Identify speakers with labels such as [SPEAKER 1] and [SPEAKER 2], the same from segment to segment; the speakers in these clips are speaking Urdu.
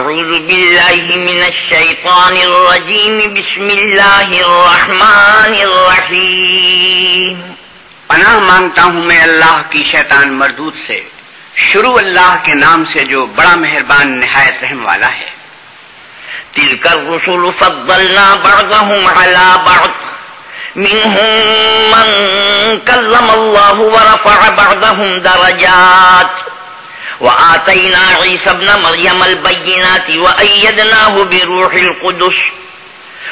[SPEAKER 1] أعوذ بالله من الشيطان الرجيم. بسم الله الرحمن الرحيم.
[SPEAKER 2] پناہ مانگتا ہوں میں اللہ کی شیطان مردود سے، شروع اللہ کے نام سے جو بڑا مہربان نہایت رحم والا ہے۔
[SPEAKER 1] تلك الرسل فضلنا بعضهم على بعض، منهم من كلم الله ورفع بعضهم درجات۔ وآتينا عيسى ابن مريم البينات وأيدناه بروح القدس.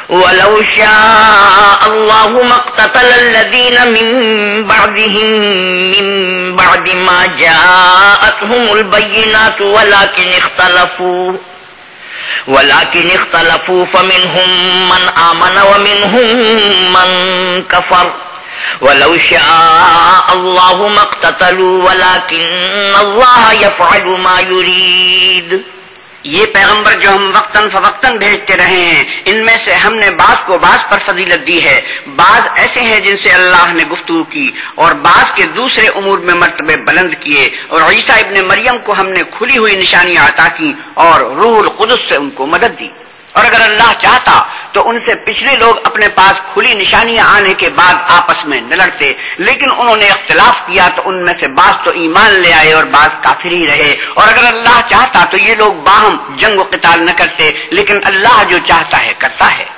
[SPEAKER 1] ولو شاء الله ما اقتتل الذين من بعدهم من بعد ما جاءتهم البينات ولكن اختلفوا. ولكن اختلفوا فمنهم من آمن ومنهم من كفر ولو شاء الله ما اقتتلوا ولكن الله يفعل ما يريد.
[SPEAKER 2] یہ پیغمبر جو ہم وقتاً فوقتاً بھیجتے رہے ہیں، ان میں سے ہم نے بعض کو بعض پر فضیلت دی ہے۔ بعض ایسے ہیں جن سے اللہ نے گفتگو کی اور بعض کے دوسرے امور میں مرتبے بلند کیے۔ اور عیسیٰ ابن مریم کو ہم نے کھلی ہوئی نشانیاں عطا کی اور روح القدس سے ان کو مدد دی۔ اور اگر اللہ چاہتا تو ان سے پچھلے لوگ اپنے پاس کھلی نشانیاں آنے کے بعد آپس میں نہ لڑتے، لیکن انہوں نے اختلاف کیا تو ان میں سے بعض تو ایمان لے آئے اور بعض کافر ہی رہے۔ اور اگر اللہ چاہتا تو یہ لوگ باہم جنگ و قتال نہ کرتے، لیکن اللہ جو چاہتا ہے، کرتا ہے۔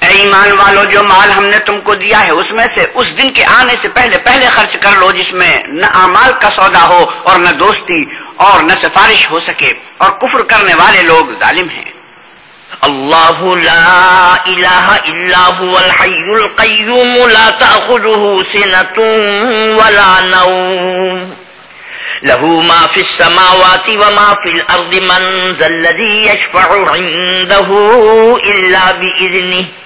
[SPEAKER 2] اے ایمان والو، جو مال ہم نے تم کو دیا ہے، اس میں سے اس دن کے آنے سے پہلے پہلے خرچ کر لو، جس میں نہ امال کا سودا ہو اور نہ دوستی اور نہ سفارش ہو سکے۔ اور کفر کرنے والے لوگ ظالم ہیں۔
[SPEAKER 1] اللہ لا الہ الا هو الحی القیوم، لا تأخذه سنة ولا نوم۔ له ما في السماوات وما في الأرض من ذا الذي يشفع عنده إلا بإذنه۔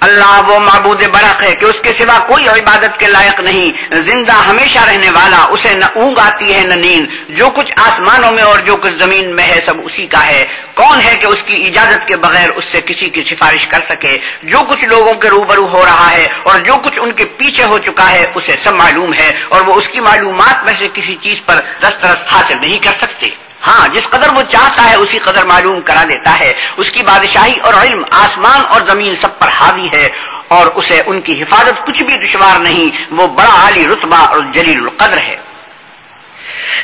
[SPEAKER 2] اللہ وہ معبود برق ہے کہ اس کے سوا کوئی عبادت کے لائق نہیں، زندہ ہمیشہ رہنے والا، اسے نہ اونگ آتی ہے نہ نیند۔ جو کچھ آسمانوں میں اور جو کچھ زمین میں ہے سب اسی کا ہے۔ کون ہے کہ اس کی اجازت کے بغیر اس سے کسی کی سفارش کر سکے؟ جو کچھ لوگوں کے روبرو ہو رہا ہے اور جو کچھ ان کے پیچھے ہو چکا ہے، اسے سب معلوم ہے اور وہ اس کی معلومات میں سے کسی چیز پر دسترس حاصل نہیں کر سکتے۔ ہاں جس قدر وہ چاہتا ہے، اسی قدر معلوم کرا دیتا ہے۔ اس کی بادشاہی اور علم آسمان اور زمین سب پر حاوی ہے اور اسے ان کی حفاظت کچھ بھی دشوار نہیں، وہ بڑا عالی رتبہ اور جلیل القدر ہے۔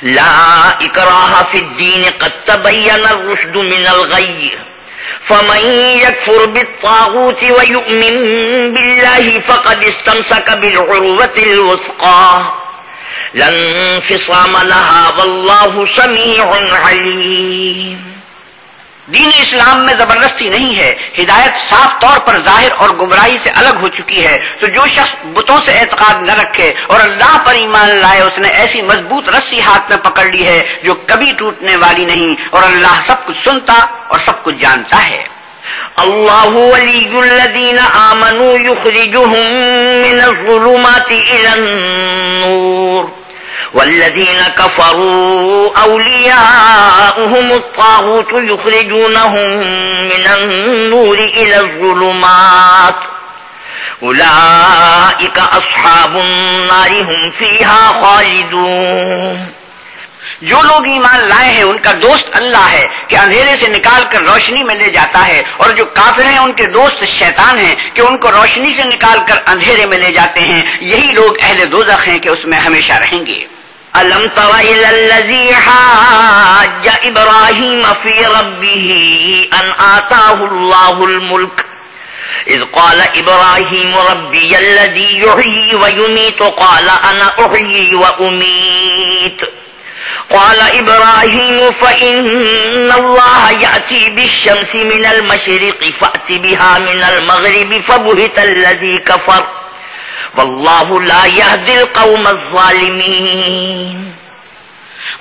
[SPEAKER 1] لا اکراہ فی الدین قد تبین الرشد من الغی۔ فمن يكفر بالطاغوت ويؤمن بالله فقد استمسك بالعروة الوثقى لن فصام لها والله سميع عليم۔
[SPEAKER 2] دین اسلام میں زبردستی نہیں ہے۔ ہدایت صاف طور پر ظاہر اور گمراہی سے الگ ہو چکی ہے۔ تو جو شخص بتوں سے اعتقاد نہ رکھے اور اللہ پر ایمان لائے، اس نے ایسی مضبوط رسی ہاتھ میں پکڑ لی ہے جو کبھی ٹوٹنے والی نہیں اور اللہ سب کچھ سنتا اور سب کچھ جانتا ہے۔
[SPEAKER 1] الله ولي الذين آمنوا يخرجهم من الظلمات إلى النور۔ والذين كفروا أولياؤهم الطاغوت يخرجونهم من النور إلى الظلمات أولئك أصحاب النار هم فيها خالدون
[SPEAKER 2] جو لوگ ایمان لائے ہیں، ان کا دوست اللہ ہے کہ اندھیرے سے نکال کر روشنی میں لے جاتا ہے اور جو کافر ہیں، ان کے دوست شیطان ہیں کہ ان کو روشنی سے نکال کر اندھیرے میں لے جاتے ہیں۔ یہی لوگ اہل دوزخ ہیں کہ اس میں ہمیشہ رہیں گے۔
[SPEAKER 1] ألم تر إلى الذي حاج إبراهيم في ربه أن آتاه الله الملك إذ قال إبراهيم ربي الذي يحيي ويميت قال أنا أحيي وأميت قال إبراهيم فإن الله يأتي بالشمس من المشرق فأت بها من المغرب فبهت الذي كفر والله لا يهدي القوم الظالمين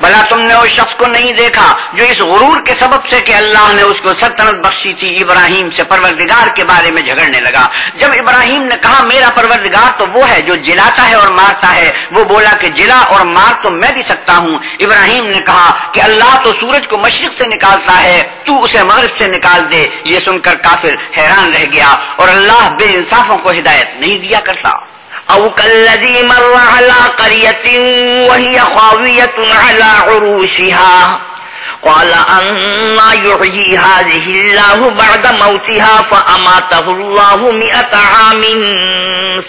[SPEAKER 2] بلا تم نے اس شخص کو نہیں دیکھا جو اس غرور کے سبب سے کہ اللہ نے اس کو سلطنت بخشی تھی، ابراہیم سے پروردگار کے بارے میں جھگڑنے لگا۔ جب ابراہیم نے کہا، میرا پروردگار تو وہ ہے جو جلاتا ہے اور مارتا ہے، وہ بولا کہ جلا اور مار تو میں بھی سکتا ہوں۔ ابراہیم نے کہا کہ اللہ تو سورج کو مشرق سے نکالتا ہے، تو اسے مغرب سے نکال دے۔ یہ سن کر کافر حیران رہ گیا اور اللہ بے انصافوں کو هدایت نہیں دیا کرتا۔
[SPEAKER 1] أو كالذي مر على قرية وهي خاوية على عروشها. قال، أنا يحيي هذه الله بعد موتها فأماته الله مئة عام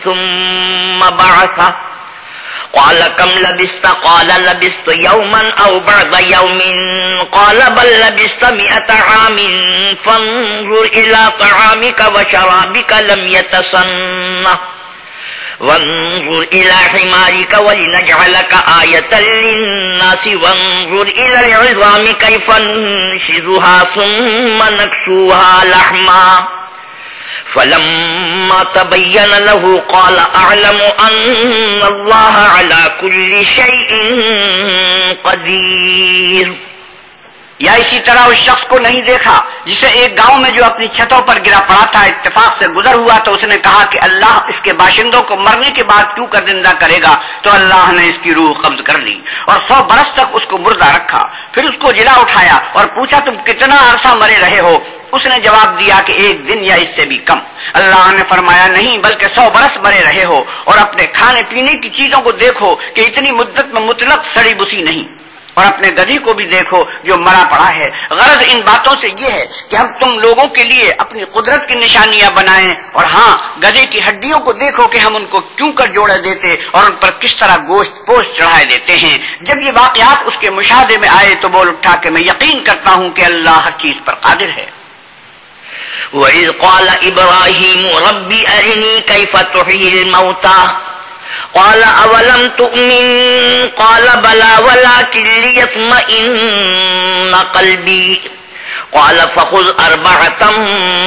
[SPEAKER 1] ثم بعثه. قال، كم لبست؟ قال، لبست يوما أو بعض يوم. قال، بل لبست مئة عام. فانظر إلى طعامك وشرابك لم يتسنه. وانظر إلى حمارك ولنجعلك آية للناس. وانظر إلى العظام كيف ننشذها ثم نكسوها لحما. فلما تبين له قال أعلم أن الله على كل شيء قدير.
[SPEAKER 2] یا اسی طرح اس شخص کو نہیں دیکھا جسے ایک گاؤں میں جو اپنی چھتوں پر گرا پڑا تھا، اتفاق سے گزر ہوا، تو اس نے کہا کہ اللہ اس کے باشندوں کو مرنے کے بعد کیوں کر زندہ کرے گا؟ تو اللہ نے اس کی روح قبض کر لی اور سو برس تک اس کو مردہ رکھا۔ پھر اس کو جلا اٹھایا اور پوچھا، تم کتنا عرصہ مرے رہے ہو؟ اس نے جواب دیا کہ ایک دن یا اس سے بھی کم۔ اللہ نے فرمایا، نہیں، بلکہ سو برس مرے رہے ہو اور اپنے کھانے پینے کی چیزوں کو دیکھو کہ اتنی مدت میں مطلق سڑی بسی نہیں۔ اور اپنے گدی کو بھی دیکھو جو مرا پڑا ہے۔ غرض ان باتوں سے یہ ہے کہ ہم تم لوگوں کے لیے اپنی قدرت کی نشانیاں بنائیں اور ہاں گدے کی ہڈیوں کو دیکھو کہ ہم ان کو کیوں کر جوڑے دیتے اور ان پر کس طرح گوشت پوش چڑھائے دیتے ہیں۔ جب یہ واقعات اس کے مشاہدے میں آئے تو بول اٹھا کہ میں یقین کرتا ہوں کہ اللہ ہر چیز پر قادر ہے۔
[SPEAKER 1] وَإِذْ قَالَ إِبْرَاهِيمُ رَبِّ أَرِنِي كَيْفَ تُحْيِي الْمَوْتَى؟ قال أولم تؤمن؟ قال بلى ولكن ليطمئن قلبي. قال فخذ أربعة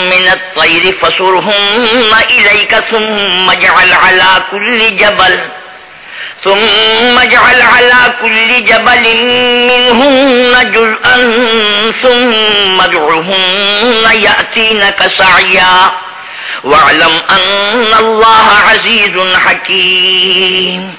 [SPEAKER 1] من الطير فسرهن إليك ثم اجعل على كل جبل. ثم اجعل على كل جبل منهن جزءا ثم ادعهن يأتينك سعيا. واعلم ان اللہ عزیز حکیم۔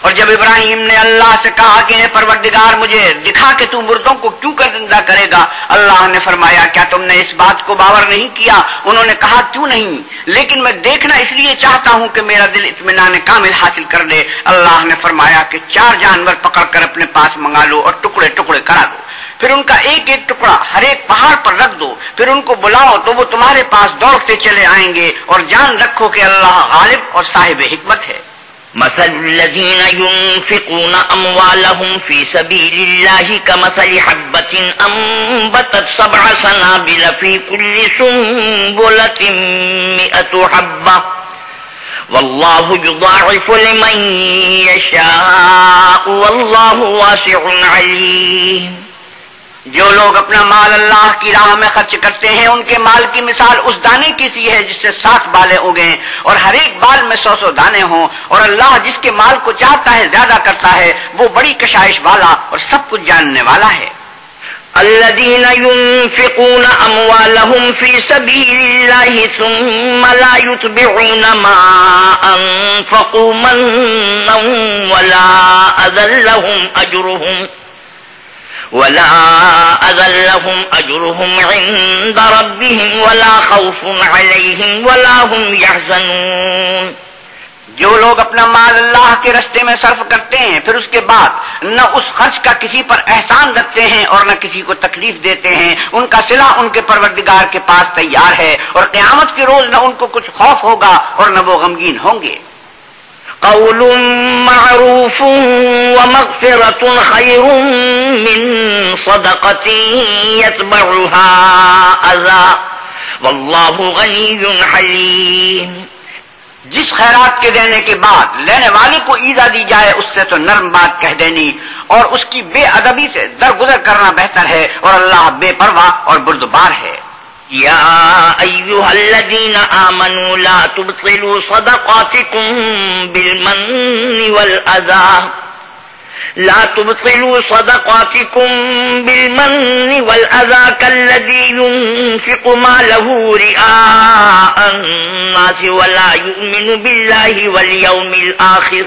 [SPEAKER 2] اور جب ابراہیم نے اللہ سے کہا کہ اے پروردگار، مجھے دکھا کہ تو مردوں کو کیوں کر زندہ کرے گا؟ اللہ نے فرمایا، کیا تم نے اس بات کو باور نہیں کیا؟ انہوں نے کہا، کیوں نہیں؟ لیکن میں دیکھنا اس لیے چاہتا ہوں کہ میرا دل اطمینان کامل حاصل کر لے۔ اللہ نے فرمایا کہ چار جانور پکڑ کر اپنے پاس منگا لو اور ٹکڑے ٹکڑے کرا دو۔ پھر ان کا ایک ایک ٹکڑا ہر ایک پہاڑ پر رکھ دو، پھر ان کو بلاؤ تو وہ تمہارے پاس دوڑتے چلے آئیں گے اور جان رکھو کہ اللہ غالب اور صاحب حکمت ہے۔
[SPEAKER 1] مثل الذين ينفقون أموالهم في سبيل الله كمثل حبة أنبتت سبع سنابل في كل سنبلة مئة حبة والله يضاعف لمن يشاء والله واسع عليم
[SPEAKER 2] جو لوگ اپنا مال اللہ کی راہ میں خرچ کرتے ہیں، ان کے مال کی مثال اس دانے کی سی ہے جس سے سات بالے اگیں اور ہر ایک بال میں سو سو دانے ہوں اور اللہ جس کے مال کو چاہتا ہے زیادہ کرتا ہے، وہ بڑی کشائش والا اور سب کچھ جاننے والا ہے۔
[SPEAKER 1] الذين ينفقون أموالهم في سبيل الله ثم لا يتبعون ما أنفقوا منا ولا أذلهم أجرهم ولا أذلهم أجرهم عند ربهم ولا خوف عليهم ولا هم يحزنون.
[SPEAKER 2] جو لوگ اپنا مال اللہ کے رستے میں صرف کرتے ہیں، پھر اس کے بعد نہ اس خرچ کا کسی پر احسان رکھتے ہیں اور نہ کسی کو تکلیف دیتے ہیں۔ ان کا صلح ان کے پروردگار کے پاس تیار ہے اور قیامت کے روز نہ ان کو کچھ خوف ہوگا اور نہ وہ غمگین ہوں گے۔
[SPEAKER 1] قول معروف ومغفرة خير من صدقة يتبعها أذى. والله غني حليم.
[SPEAKER 2] جس خیرات کے دینے کے بعد لینے والے کو ایزا دی جائے، اس سے تو نرم بات کہہ دینی۔ اور اس کی بے ادبی سے درگزر کرنا بہتر ہے۔ اور اللہ بے پرواہ اور بردبار ہے۔
[SPEAKER 1] يا أيها الذين آمنوا لا تبطلوا صدقاتكم بالمن والأذى لا تبطلوا صدقاتكم بالمن والأذى كالذي ينفق ما له رئاء الناس ولا يؤمن بالله واليوم الآخر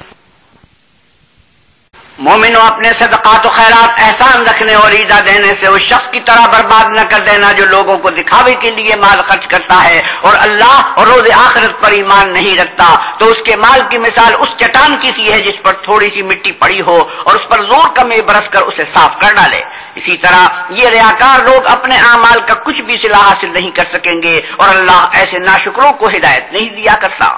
[SPEAKER 2] مومنو اپنے صدقات و خیرات احسان رکھنے اور ایزا دینے سے اس شخص کی طرح برباد نہ کر دینا جو لوگوں کو دکھاوے کے لیے مال خرچ کرتا ہے اور اللہ اور روز آخرت پر ایمان نہیں رکھتا۔ تو اس کے مال کی مثال اس چٹان کی سی ہے جس پر تھوڑی سی مٹی پڑی ہو اور اس پر زور کمی برس کر اسے صاف کر ڈالے۔ اسی طرح یہ ریاکار لوگ اپنے اعمال کا کچھ بھی صلاح حاصل نہیں کر سکیں گے اور اللہ ایسے ناشکروں کو ہدایت نہیں دیا کرتا۔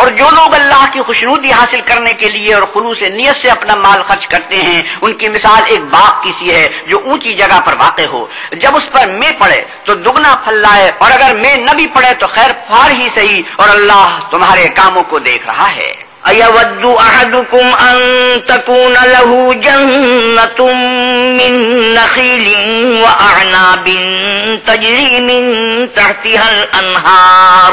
[SPEAKER 2] اور جو لوگ اللہ کی خوشنودی حاصل کرنے کے لیے اور خلوص نیت سے اپنا مال خرچ کرتے ہیں، ان کی مثال ایک باغ کی سی ہے جو اونچی جگہ پر واقع ہو۔ جب اس پر میں پڑے تو دگنا پھل لائے اور اگر میں نہ بھی پڑے تو خیر پھار ہی صحیح اور اللہ تمہارے کاموں کو دیکھ رہا ہے۔
[SPEAKER 1] أيود أحدكم أن تكون له جنة من نخيل وأعناب تجري من تحتها الأنهار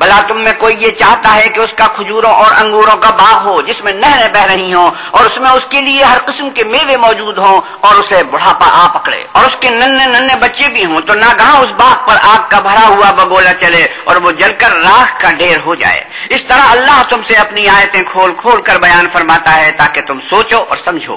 [SPEAKER 2] بلا تم میں کوئی یہ چاہتا ہے کہ اس کا کھجوروں اور انگوروں کا باغ ہو جس میں نہریں بہ رہی ہوں اور اس میں اس کے لیے ہر قسم کے میوے موجود ہوں اور اسے بڑھاپا آ پکڑے اور اس کے ننے ننے بچے بھی ہوں تو نہ کہاں اس باغ پر آگ کا بھرا ہوا بگولا چلے اور وہ جل کر راکھ کا ڈھیر ہو جائے۔ اس طرح اللہ تم سے اپنی آیتیں کھول کھول کر بیان فرماتا ہے تاکہ تم سوچو اور سمجھو۔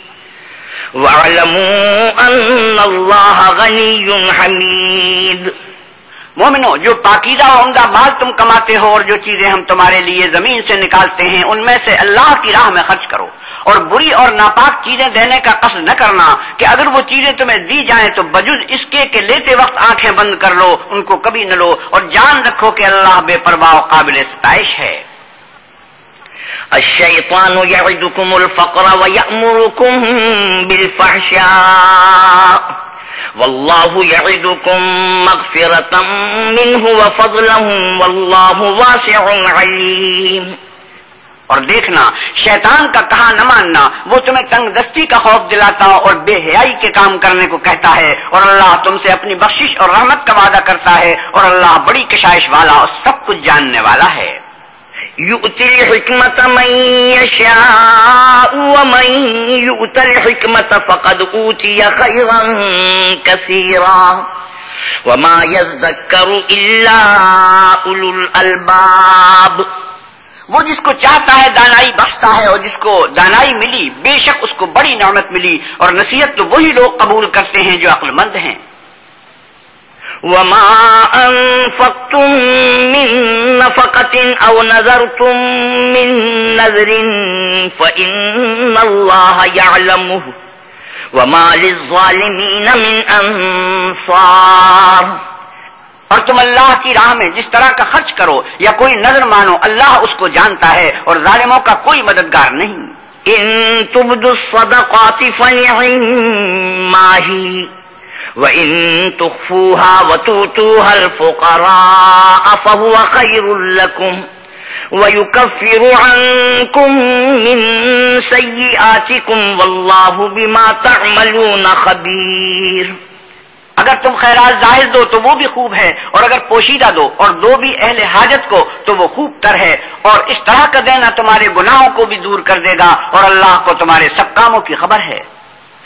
[SPEAKER 1] وَاعْلَمُوا أَنَّ اللَّهَ غَنِيٌّ حَمِيدٌ
[SPEAKER 2] مومنو، جو پاکیزہ و عمدہ مال تم کماتے ہو اور جو چیزیں ہم تمہارے لیے زمین سے نکالتے ہیں، ان میں سے اللہ کی راہ میں خرچ کرو۔ اور بری اور ناپاک چیزیں دینے کا قصد نہ کرنا کہ اگر وہ چیزیں تمہیں دی جائیں تو بجز اس کے کہ لیتے وقت آنکھیں بند کر لو، ان کو کبھی نہ لو۔ اور جان رکھو کہ اللہ بے پرواہ قابل ستائش ہے۔
[SPEAKER 1] الشيطان يعدكم الفقر ويأمركم بالفحشاء. والله يعدكم مغفرة منه وفضلا والله واسع عليم.
[SPEAKER 2] اور دیکھنا، شیطان کا کہا نہ ماننا، وہ تمہیں تنگ دستی کا خوف دلاتا اور بے حیائی کے کام کرنے کو کہتا ہے اور اللہ تم سے اپنی بخشش اور رحمت کا وعدہ کرتا ہے اور اللہ بڑی کشائش والا اور سب کچھ جاننے والا ہے۔
[SPEAKER 1] يؤتي الحكمة من يشاء ومن يؤت الحكمة فقد أوتي خيرا كثيرا وما يذكر إلا أولو الألباب
[SPEAKER 2] وہ جس کو چاہتا ہے دانائی بخشتا ہے اور جس کو دانائی ملی، بے شک اس کو بڑی نعمت ملی اور نصیحت تو وہی لوگ قبول کرتے ہیں جو عقل مند ہیں۔
[SPEAKER 1] وما أنفقتم من نفقة أو نذرتم من نذر فإن الله يعلمه وما للظالمين من أنصار۔
[SPEAKER 2] اور تم اللہ کی راہ میں جس طرح کا خرچ کرو یا کوئی نظر مانو، اللہ اس کو جانتا ہے اور ظالموں کا کوئی مددگار نہیں۔
[SPEAKER 1] إن تبدوا الصدقات فنعما هي۔ وإن تخفوها وتؤتوها الفقراء فهو خير لكم ويكفر عنكم من سيئاتكم والله بما تعملون خبير۔
[SPEAKER 2] اگر تم خیرات ظاہر دو تو وہ بھی خوب ہے اور اگر پوشیدہ دو اور دو بھی اہل حاجت کو تو وہ خوب تر ہے۔ اور اس طرح کا دینا تمہارے گناہوں کو بھی دور کر دے گا، اور اللہ کو تمہارے سب کاموں کی خبر ہے۔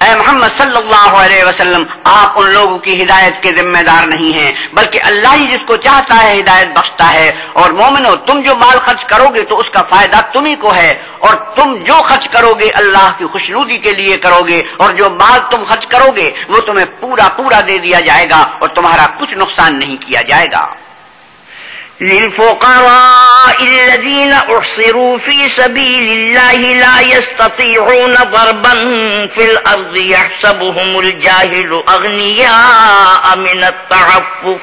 [SPEAKER 2] اے محمد صلی اللہ علیہ وسلم، آپ ان لوگوں کی ہدایت کے ذمہ دار نہیں ہیں، بلکہ اللہ ہی جس کو چاہتا ہے ہدایت بخشتا ہے۔ اور مومنو، تم جو مال خرچ کرو گے تو اس کا فائدہ تمہیں کو ہے۔ اور تم جو خرچ کرو گے، اللہ کی خوشنودی کے لیے کرو گے۔ اور جو مال تم خرچ کرو گے، وہ تمہیں پورا پورا دے دیا جائے گا اور تمہارا کچھ نقصان نہیں کیا جائے گا۔
[SPEAKER 1] للفقراء الذين أحصروا في سبيل الله لا يستطيعون ضربا في الأرض يحسبهم الجاهل أغنياء من التعفف.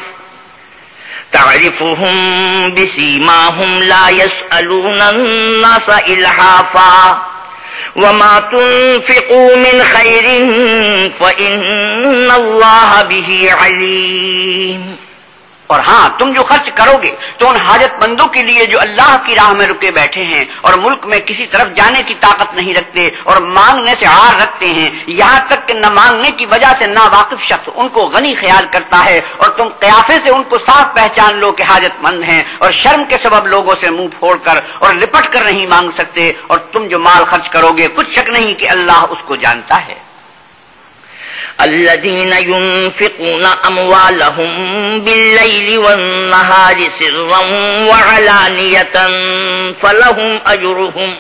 [SPEAKER 1] تعرفهم بسيماهم لا يسألون الناس إلحافا. وما تنفقوا من خير فإن الله به عليم.
[SPEAKER 2] اور ہاں تم جو خرچ کرو گے تو ان حاجت مندوں کے لیے جو اللہ کی راہ میں رکے بیٹھے ہیں اور ملک میں کسی طرف جانے کی طاقت نہیں رکھتے اور مانگنے سے ہار رکھتے ہیں، یہاں تک کہ نہ مانگنے کی وجہ سے نا واقف شخص ان کو غنی خیال کرتا ہے اور تم قیافے سے ان کو صاف پہچان لو کہ حاجت مند ہیں اور شرم کے سبب لوگوں سے منہ پھوڑ کر اور لپٹ کر نہیں مانگ سکتے اور تم جو مال خرچ کرو گے، کچھ شک نہیں کہ اللہ اس کو جانتا ہے۔
[SPEAKER 1] الذين ينفقون أموالهم بالليل والنهار سرا وعلانية فلهم أجرهم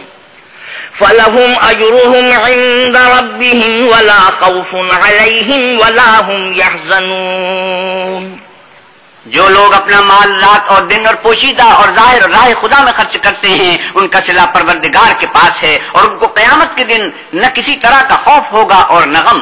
[SPEAKER 1] فلهم أجرهم عند ربهم ولا خوف عليهم ولا هم يحزنون
[SPEAKER 2] جو لوگ اپنا مال رات اور دن اور پوشیدہ اور ظاہر اور راہ خدا میں خرچ کرتے ہیں، ان کا صلح پروردگار کے پاس ہے اور ان کو قیامت کے دن نہ کسی طرح کا خوف ہوگا اور نہ غم۔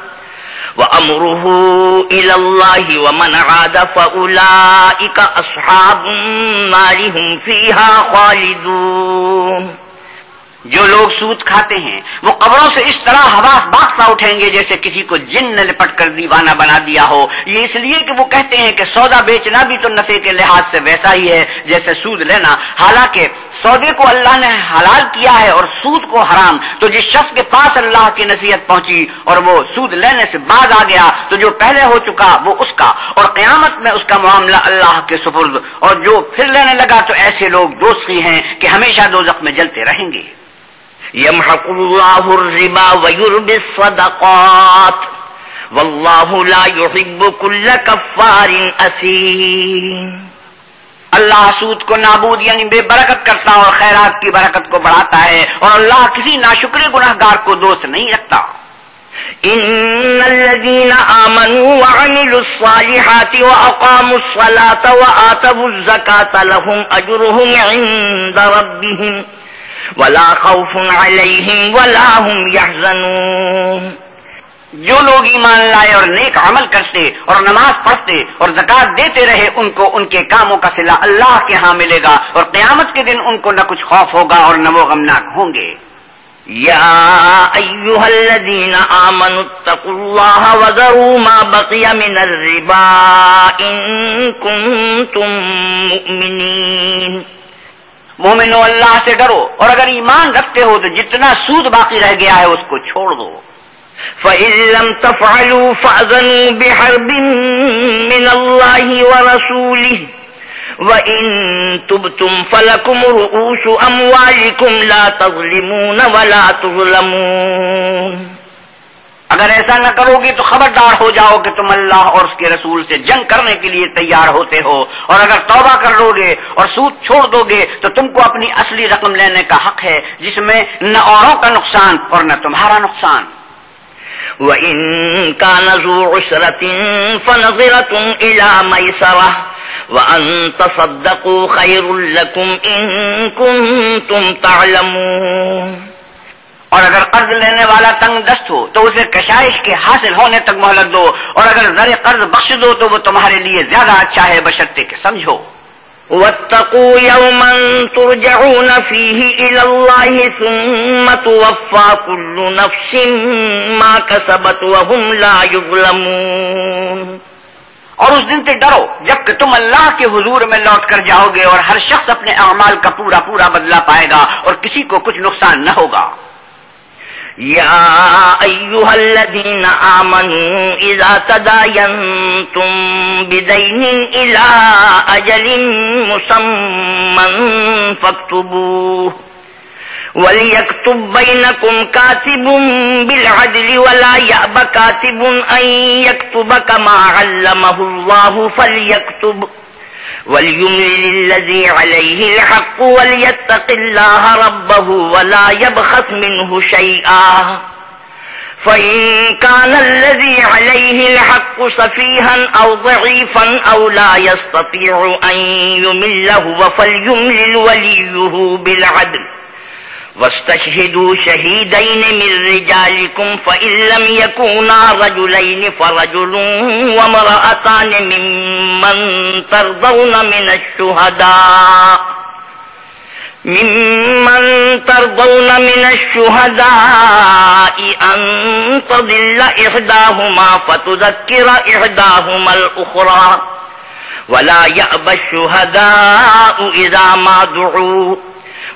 [SPEAKER 1] وأمره إلى الله ومن عاد فأولئك أصحاب النار هم فيها خالدون
[SPEAKER 2] جو لوگ سود کھاتے ہیں، وہ قبروں سے اس طرح حواس باختہ اٹھیں گے جیسے کسی کو جن نے لپٹ کر دیوانہ بنا دیا ہو۔ یہ اس لیے کہ وہ کہتے ہیں کہ سودا بیچنا بھی تو نفے کے لحاظ سے ویسا ہی ہے جیسے سود لینا۔ حالانکہ سودے کو اللہ نے حلال کیا ہے اور سود کو حرام۔ تو جس شخص کے پاس اللہ کی نصیحت پہنچی اور وہ سود لینے سے بعد آ گیا، تو جو پہلے ہو چکا وہ اس کا۔ اور قیامت میں اس کا معاملہ اللہ کے سپرد۔ اور جو پھر لینے لگا تو ایسے لوگ دوستی ہیں کہ ہمیشہ دو میں جلتے رہیں گے۔
[SPEAKER 1] يمحق الله الربا ويربي الصدقات. والله لا يحب كل كفار أثيم.
[SPEAKER 2] اللہ سود کو نابود یعنی بے برکت کرتا اور خیرات کی برکت کو بڑھاتا ہے اور اللہ کسی ناشکر گناہ گار کو دوست نہیں رکھتا۔
[SPEAKER 1] ان الذين آمنوا وعملوا الصالحات وأقاموا الصلاة وآتوا الزكاة لهم أجرهم عند ربهم ولا خوف عليهم ولا هم يحزنون
[SPEAKER 2] جو لوگ ایمان لائے اور نیک عمل کرتے اور نماز پڑھتے اور زکات دیتے رہے، ان کو ان کے کاموں کا صلح اللہ کے ہاں ملے گا اور قیامت کے دن ان کو نہ کچھ خوف ہوگا اور نہ وہ غمناک ہوں گے۔
[SPEAKER 1] يا أيها الذين آمنوا اتقوا الله وذروا ما بقي من الربا إن كنتم مؤمنين
[SPEAKER 2] مومنو اللہ سے ڈرو اور اگر ایمان رکھتے ہو تو جتنا سود باقی رہ گیا ہے اس کو چھوڑ دو۔
[SPEAKER 1] فإن لم تفعلوا فأذنوا بحرب من الله ورسوله وَإِن تُبْتُمْ فَلَكُمْ رُؤُوسُ أَمْوَالِكُمْ لَا تَظْلِمُونَ وَلَا تُظْلَمُونَ۔
[SPEAKER 2] اگر ایسا نہ کرو گی تو خبردار ہو جاؤ کہ تم اللہ اور اس کے رسول سے جنگ کرنے کے لیے تیار ہوتے ہو۔ اور اگر توبہ کر لو گے اور سود چھوڑ دو گے تو تم کو اپنی اصلی رقم لینے کا حق ہے، جس میں نہ اوروں کا نقصان اور نہ تمہارا نقصان۔
[SPEAKER 1] وَإِن كَانَ ذُو عُسْرَةٍ فَنَظِرَةٌ إِلَى مَيْسَرَةٍ وأن تصدقوا خير لكم إن كنتم تعلمون۔
[SPEAKER 2] اور اگر قرض لینے والا تنگ دست ہو تو اسے کشائش کے حاصل ہونے تک مہلت دو اور اگر زر قرض بخش دو تو وہ تمہارے لیے زیادہ اچھا ہے بشرتے کے سمجھو۔
[SPEAKER 1] واتقوا يوما ترجعون فيه إلى الله ثم توفى كل نفس ما كسبت وهم لا يظلمون۔
[SPEAKER 2] اور اس دن سے ڈرو جبکہ تم اللہ کے حضور میں لوٹ کر جاؤ گے اور ہر شخص اپنے اعمال کا پورا پورا بدلہ پائے گا اور کسی کو کچھ نقصان نہ ہوگا۔
[SPEAKER 1] يا أيها الذين آمنوا إذا تداينتم بدين إلى أجل مسمى فاكتبوه وليكتب بينكم كاتب بالعدل ولا يأب كاتب أن يكتب كما علمه الله فليكتب وليملل الذي عليه الحق وليتق الله ربه ولا يبخس منه شيئا. فإن كان الذي عليه الحق سفيها أو ضعيفا أو لا يستطيع أن يمله فليملل وليه بالعدل. واستشهدوا شهيدين من رجالكم فإن لم يكونا رجلين فرجل ومرأتان ممن ترضون من الشهداء ممن ترضون من الشهداء أن تضل إحداهما فتذكر إحداهما الأخرى ولا يأبى الشهداء إذا ما دعوا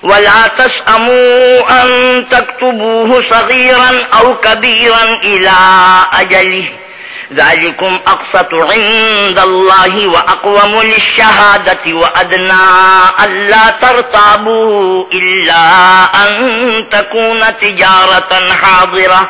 [SPEAKER 1] ولا تسأموا أن تكتبوه صغيرا أو كبيرا إلى أجله. ذلكم أقسط عند الله وأقوم للشهادة وأدنى ألا ترتابوا إلا أن تكون تجارة حاضرة.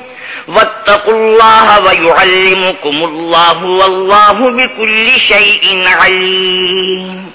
[SPEAKER 1] واتقوا الله ويعلمكم الله والله بكل شيء عليم.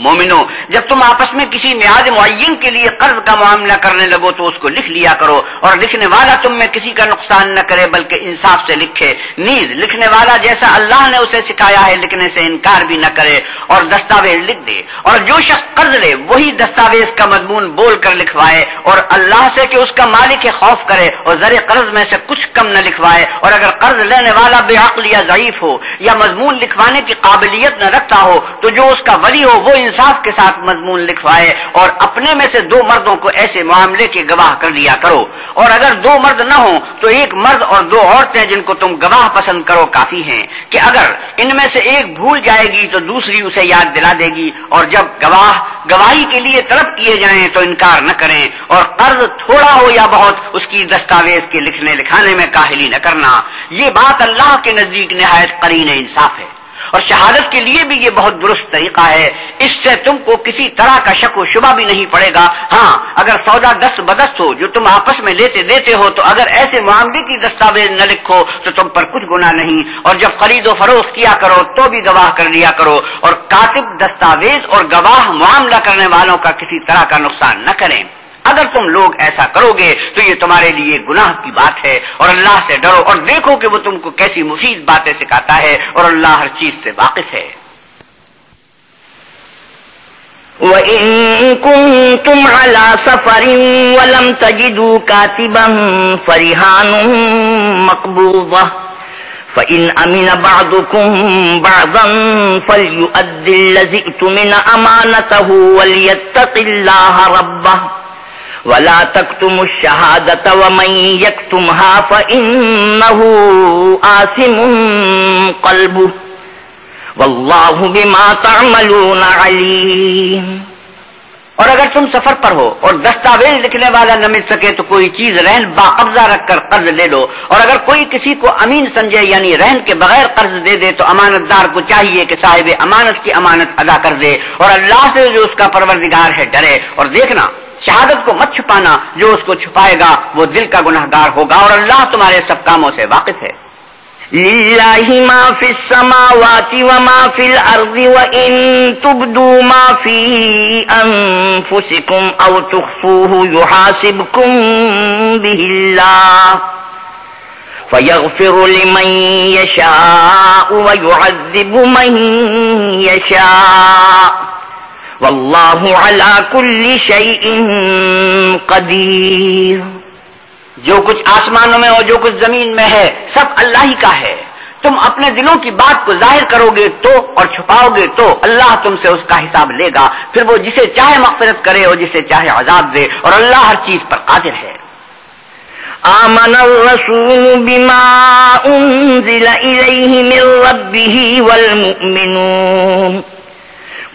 [SPEAKER 2] مومنو، جب تم آپس میں کسی میاد معین کے لیے قرض کا معاملہ کرنے لگو تو اس کو لکھ لیا کرو، اور لکھنے والا تم میں کسی کا نقصان نہ کرے، بلکہ انصاف سے لکھے۔ نیز، لکھنے والا جیسا اللہ نے اسے سکھایا ہے، لکھنے سے انکار بھی نہ کرے، اور دستاویز لکھ دے۔ اور جو شخص قرض لے، وہی دستاویز کا مضمون بول کر لکھوائے، اور اللہ سے کہ اس کا مالک خوف کرے، اور زر قرض میں سے کچھ کم نہ لکھوائے۔ اور اگر قرض لینے والا بے عقل یا ضعیف ہو، یا مضمون لکھوانے کی قابلیت نہ رکھتا ہو، تو جو اس کا ولی ہو، وہ انصاف کے ساتھ مضمون لکھوائے اور اپنے میں سے دو مردوں کو ایسے معاملے کے گواہ کر لیا کرو۔ اور اگر دو مرد نہ ہوں تو ایک مرد اور دو عورتیں جن کو تم گواہ پسند کرو کافی ہیں۔ کہ اگر ان میں سے ایک بھول جائے گی تو دوسری اسے یاد دلا دے گی۔ اور جب گواہ، گواہی کے لیے طلب کیے جائیں تو انکار نہ کریں۔ اور قرض تھوڑا ہو یا بہت اس کی دستاویز کے لکھنے لکھانے میں کاہلی نہ کرنا۔ یہ بات اللہ کے نزدیک نہایت قرین انصاف ہے۔ اور شہادت کے لیے بھی یہ بہت درست طریقہ ہے۔ اس سے تم کو کسی طرح کا شک و شبہ بھی نہیں پڑے گا۔ ہاں اگر سودا دست بدست ہو جو تم آپس میں لیتے دیتے ہو، تو اگر ایسے معاملے کی دستاویز نہ لکھو، تو تم پر کچھ گنا نہیں۔ اور جب خرید و فروخت کیا کرو، تو بھی گواہ کر لیا کرو۔ اور کاتب دستاویز اور گواہ معاملہ کرنے والوں کا کسی طرح کا نقصان نہ کریں۔ اگر تم لوگ ایسا کرو گے تو یہ تمہارے لیے گناہ کی بات ہے اور اللہ سے ڈرو اور دیکھو کہ وہ تم کو کیسی مفید باتیں سکھاتا ہے اور اللہ ہر چیز سے واقف ہے۔
[SPEAKER 1] وَإِن كُنتُمْ عَلَى سَفَرٍ وَلَمْ تَجِدُوا كَاتِبًا فَرِهَانٌ مَقْبُوضَةٌ فَإِنْ أَمِنَ بَعْضُكُمْ بَعْضًا فَلْيُؤَدِّ الَّذِي اؤْتُمِنَ أَمَانَتَهُ وَلْيَتَّقِ اللَّهَ رَبَّهُ ولا تكتموا الشهادة ومن يكتمها فإنه آثم قلبه والله بما تعملون عليم
[SPEAKER 2] اور اگر تم سفر پر ہو اور دستاویز لکھنے والا نہ مل سکے تو کوئی چیز رہن با قبضہ رکھ کر قرض لے لو اور اگر کوئی کسی کو امین سمجھے یعنی رہن کے بغیر قرض دے دے تو امانت دار کو چاہیے کہ صاحب امانت کی امانت ادا کر دے اور اللہ سے جو اس کا پروردگار ہے ڈرے اور دیکھنا شہادت کو مت چھپانا، جو اس کو چھپائے گا، وہ دل کا گناہ گار ہوگا اور اللہ تمہارے سب کاموں سے واقف ہے۔
[SPEAKER 1] لله ما في السماوات وما في الأرض وإن تبدوا ما في أنفسكم أو تخفوه يحاسبكم به الله فيغفر لمن يشاء ويعذب من يشاء واللہ علا کل شیء قدیر۔
[SPEAKER 2] جو کچھ آسمانوں میں اور جو کچھ زمین میں ہے، سب اللہ ہی کا ہے۔ تم اپنے دلوں کی بات کو ظاہر کرو گے تو اور چھپاؤ گے تو اللہ تم سے اس کا حساب لے گا۔ پھر وہ جسے چاہے مغفرت کرے اور جسے چاہے عذاب دے۔ اور اللہ ہر چیز پر قادر ہے۔
[SPEAKER 1] آمن الرسول بما انزل الیہ من ربه والمؤمنون۔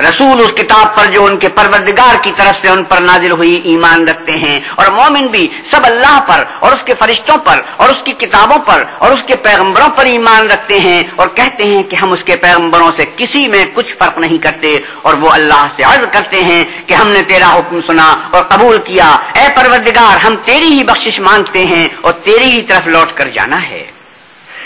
[SPEAKER 2] رسول اس کتاب پر جو ان کے پروردگار کی طرف سے ان پر نازل ہوئی ایمان رکھتے ہیں اور مومن بھی سب اللہ پر اور اس کے فرشتوں پر اور اس کی کتابوں پر اور اس کے پیغمبروں پر ایمان رکھتے ہیں اور کہتے ہیں کہ ہم اس کے پیغمبروں سے کسی میں کچھ فرق نہیں کرتے اور وہ اللہ سے عرض کرتے ہیں کہ ہم نے تیرا حکم سنا اور قبول کیا۔ اے پروردگار، ہم تیری ہی بخشش مانگتے ہیں اور تیری ہی طرف لوٹ کر جانا ہے۔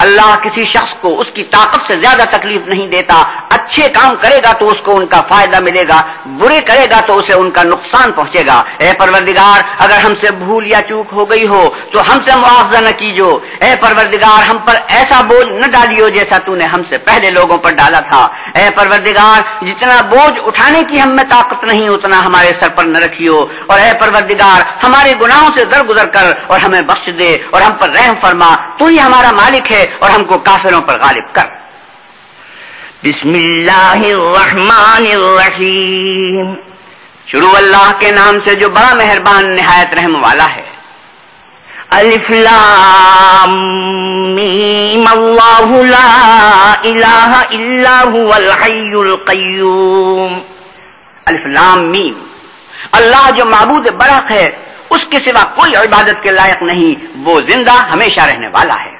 [SPEAKER 2] اللہ کسی شخص کو اس کی طاقت سے زیادہ تکلیف نہیں دیتا، اچھے کام کرے گا تو اس کو ان کا فائدہ ملے گا، برے کرے گا تو اسے ان کا نقصان پہنچے گا۔ اے پروردگار، اگر ہم سے بھول یا چوک ہو گئی ہو، تو ہم سے معاوضہ نہ کیجو۔ اے پروردگار، ہم پر ایسا بوجھ نہ ڈالیو جیسا تو نے ہم سے پہلے لوگوں پر ڈالا تھا۔ اے پروردگار، جتنا بوجھ اٹھانے کی ہم میں طاقت نہیں، اتنا ہمارے سر پر نہ رکھیو۔ اور اے پروردگار، ہمارے گناہوں سے درگزر کر اور ہمیں بخش دے اور ہم پر رحم فرما۔ تو ہی ہمارا مالک ہے۔ اور ہم کو کافروں پر غالب کر۔
[SPEAKER 1] بسم اللہ الرحمن الرحیم۔
[SPEAKER 2] شروع اللہ کے نام سے جو بڑا مہربان نہایت رحم والا ہے۔
[SPEAKER 1] الف لام میم۔ اللہ لا الہ الا هو الحی القیوم۔
[SPEAKER 2] الف لام میم۔ اللہ جو معبود برق ہے، اس کے سوا کوئی عبادت کے لائق نہیں۔ وہ زندہ ہمیشہ رہنے والا ہے۔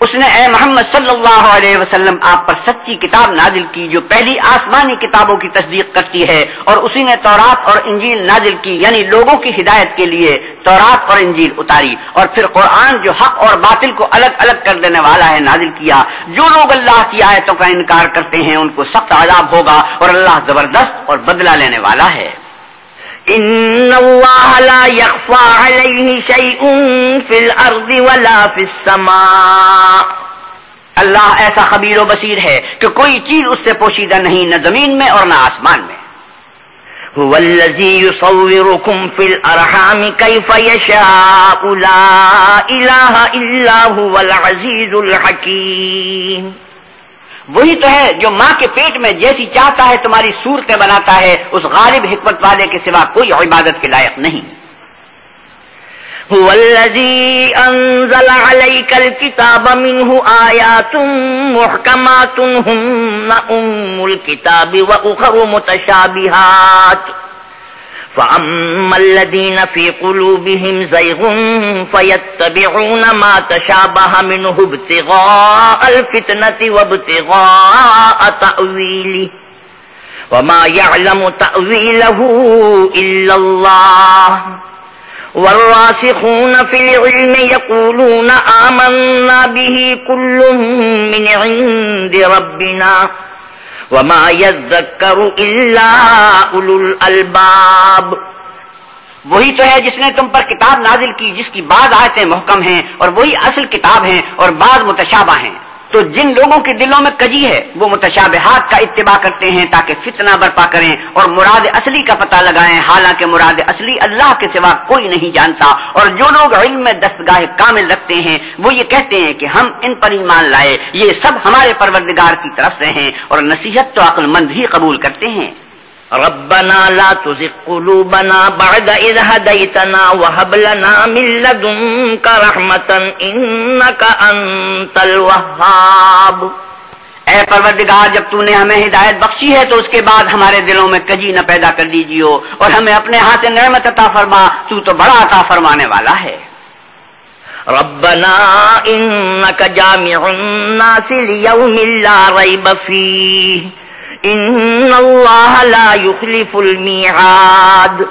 [SPEAKER 2] اس نے اے محمد صلی اللہ علیہ وسلم، آپ پر سچی کتاب نازل کی جو پہلی آسمانی کتابوں کی تصدیق کرتی ہے، اور اسی نے تورات اور انجیل نازل کی یعنی لوگوں کی ہدایت کے لیے تورات اور انجیل اتاری، اور پھر قرآن جو حق اور باطل کو الگ الگ کر دینے والا ہے نازل کیا۔ جو لوگ اللہ کی آیتوں کا انکار کرتے ہیں، ان کو سخت عذاب ہوگا، اور اللہ زبردست اور بدلہ لینے والا ہے۔
[SPEAKER 1] ان اللہ لا يخفى عليه شيء في الارض ولا في السماء۔
[SPEAKER 2] اللہ ایسا خبیر و بصیر ہے کہ کوئی چیز اس سے پوشیدہ نہیں، نہ زمین میں اور نہ آسمان میں۔
[SPEAKER 1] هو الذي يصوركم في الارحام كيف يشاء لا اله الا هو العزيز الحكيم
[SPEAKER 2] وہی تو ہے جو ماں کے پیٹ میں جیسی چاہتا ہے تمہاری صورتیں بناتا ہے، اس غالب حکمت والے کے سوا کوئی عبادت کے لائق نہیں۔
[SPEAKER 1] هو الذي أنزل عليك الكتاب منه آيات محكمات، هن أم الكتاب وأخر متشابهات۔ فأما الذين في قلوبهم زيغ فيتبعون ما تشابه منه ابتغاء الفتنة وابتغاء تأويله وما يعلم تأويله إلا الله والراسخون في العلم يقولون آمنا به كل من عند ربنا وما يذكر الا اولو الالباب
[SPEAKER 2] وہی تو ہے جس نے تم پر کتاب نازل کی، جس کی بعض آیتیں محکم ہیں اور وہی اصل کتاب ہیں اور بعض متشابہ ہیں۔ تو جن لوگوں کے دلوں میں کجی ہے، وہ متشابہات کا اتباع کرتے ہیں تاکہ فتنہ برپا کریں اور مراد اصلی کا پتہ لگائیں۔ حالانکہ مراد اصلی اللہ کے سوا کوئی نہیں جانتا اور جو لوگ علم میں دستگاہ کامل رکھتے ہیں، وہ یہ کہتے ہیں کہ ہم ان پر ایمان لائے۔ یہ سب ہمارے پروردگار کی طرف سے ہیں اور نصیحت تو عقل مند ہی قبول کرتے ہیں۔
[SPEAKER 1] ربنا لا تزغ قلوبنا بعد إذ هديتنا وهب لنا من لدنك رحمة إنك أنت الوهاب۔
[SPEAKER 2] اے پروردگار، جب تو نے ہمیں ہدایت بخشی ہے، تو اس کے بعد ہمارے دلوں میں کجی نہ پیدا کر دیجیو اور ہمیں اپنے ہاتھ نعمت عطا فرما، تو تو بڑا عطا فرمانے والا ہے۔
[SPEAKER 1] ربنا إنك جامع الناس ليوم لا ريب فيه۔ ان اللہ لا يخلف المیعاد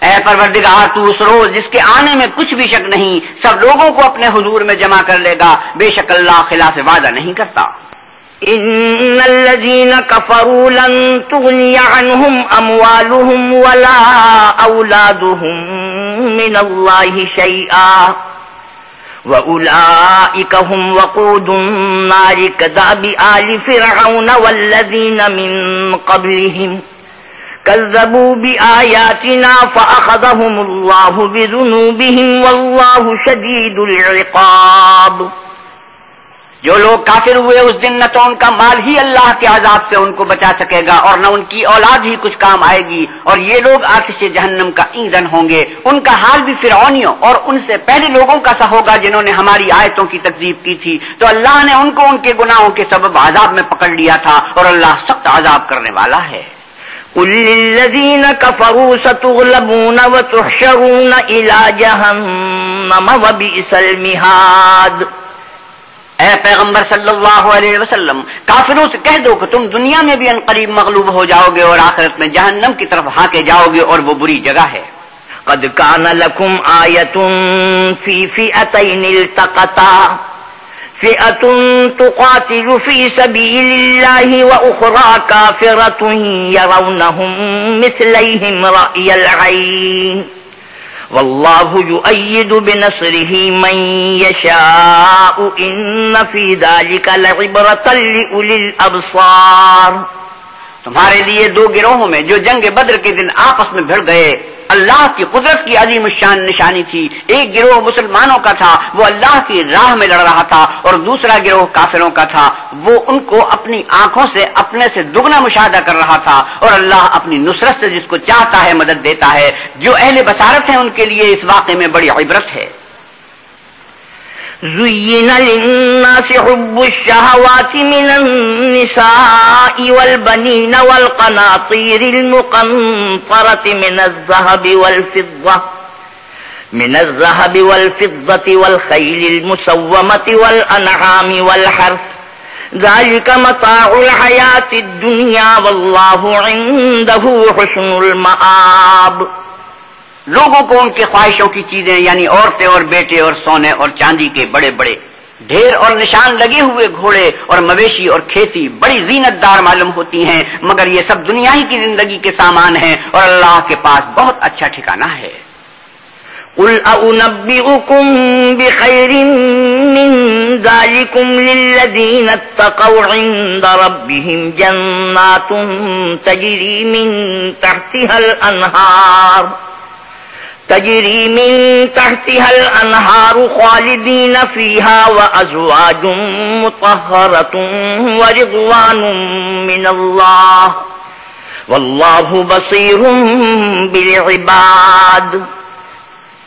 [SPEAKER 2] اے پروردگار، تو اس روز جس کے آنے میں کچھ بھی شک نہیں، سب لوگوں کو اپنے حضور میں جمع کر لے گا۔ بے شک اللہ خلاف وعدہ نہیں کرتا۔
[SPEAKER 1] ان الذين كفروا لن تغني عنهم اموالهم ولا اولادهم من الله شيئا۔ وَأُولَئِكَ هُمْ وَقُودُ النَّارِ كَذَابِ آلِ فِرْعَوْنَ وَالَّذِينَ مِنْ قَبْلِهِمْ كَذَّبُوا بِآيَاتِنَا فَأَخَذَهُمُ اللَّهُ بِذُنُوبِهِمْ وَاللَّهُ شَدِيدُ الْعِقَابِ
[SPEAKER 2] جو لوگ کافر ہوئے اس دن نہ تو ان کا مال ہی اللہ کے عذاب سے ان کو بچا سکے گا اور نہ ان کی اولاد ہی کچھ کام آئے گی اور یہ لوگ آتش جہنم کا ایندھن ہوں گے۔ ان کا حال بھی فرعونیوں اور ان سے پہلے لوگوں کا سا ہوگا جنہوں نے ہماری آیتوں کی تکزیب کی تھی۔ تو اللہ نے ان کو ان کے گناہوں کے سبب عذاب میں پکڑ لیا تھا اور اللہ سخت عذاب کرنے والا ہے۔
[SPEAKER 1] قل للذين كفروا ستغلبون وتحشرون إلى جهنم وبئس المهاد
[SPEAKER 2] اے پیغمبر صلی اللہ علیہ وسلم، کافروں سے کہہ دو کہ تم دنیا میں بھی ان قریب مغلوب ہو جاؤ گے اور آخرت میں جہنم کی طرف ہاکے جاؤ گے اور وہ بری جگہ ہے۔
[SPEAKER 1] قد كان لكم آية في فئتين التقطا فئة تقاتل في سبيل الله وأخرى كافرة يرونهم مثليهم رأي العين واللہ يؤيد بنصره من یشاء ان فی ذالک لعبرة لأولي الابصار۔
[SPEAKER 2] تمہارے لیے دو گروہوں میں جو جنگ بدر کے دن آپس میں بھڑ گئے اللہ کی قدرت کی عظیم الشان نشانی تھی۔ ایک گروہ مسلمانوں کا تھا، وہ اللہ کی راہ میں لڑ رہا تھا اور دوسرا گروہ کافروں کا تھا۔ وہ ان کو اپنی آنکھوں سے اپنے سے دگنا مشاہدہ کر رہا تھا اور اللہ اپنی نصرت سے جس کو چاہتا ہے مدد دیتا ہے۔ جو اہل بصارت ہیں ان کے لیے اس واقعے میں بڑی عبرت ہے۔
[SPEAKER 1] زين للناس حب الشهوات من النساء والبنين والقناطير المقنطرة من الذهب والفضة من الذهب والفضة والخيل المسومة والأنعام والحرث ذلك مطاع الحياة الدنيا والله عنده حسن المآب
[SPEAKER 2] لوگوں کو ان کی خواہشوں کی چیزیں یعنی عورتیں اور بیٹے اور سونے اور چاندی کے بڑے بڑے ڈھیر اور نشان لگے ہوئے گھوڑے اور مویشی اور کھیتی بڑی زینت دار معلوم ہوتی ہیں، مگر یہ سب دنیا ہی کی زندگی کے سامان ہیں اور اللہ کے پاس بہت اچھا ٹھکانہ ہے۔
[SPEAKER 1] قل أنبئكم بخير من ذلكم للذين اتقوا عند ربهم جنات تجري من تحتها الأنهار تجری من تحتها الأنهار خالدين فيها وأزواج مطهرة ورضوان من الله والله بصير بالعباد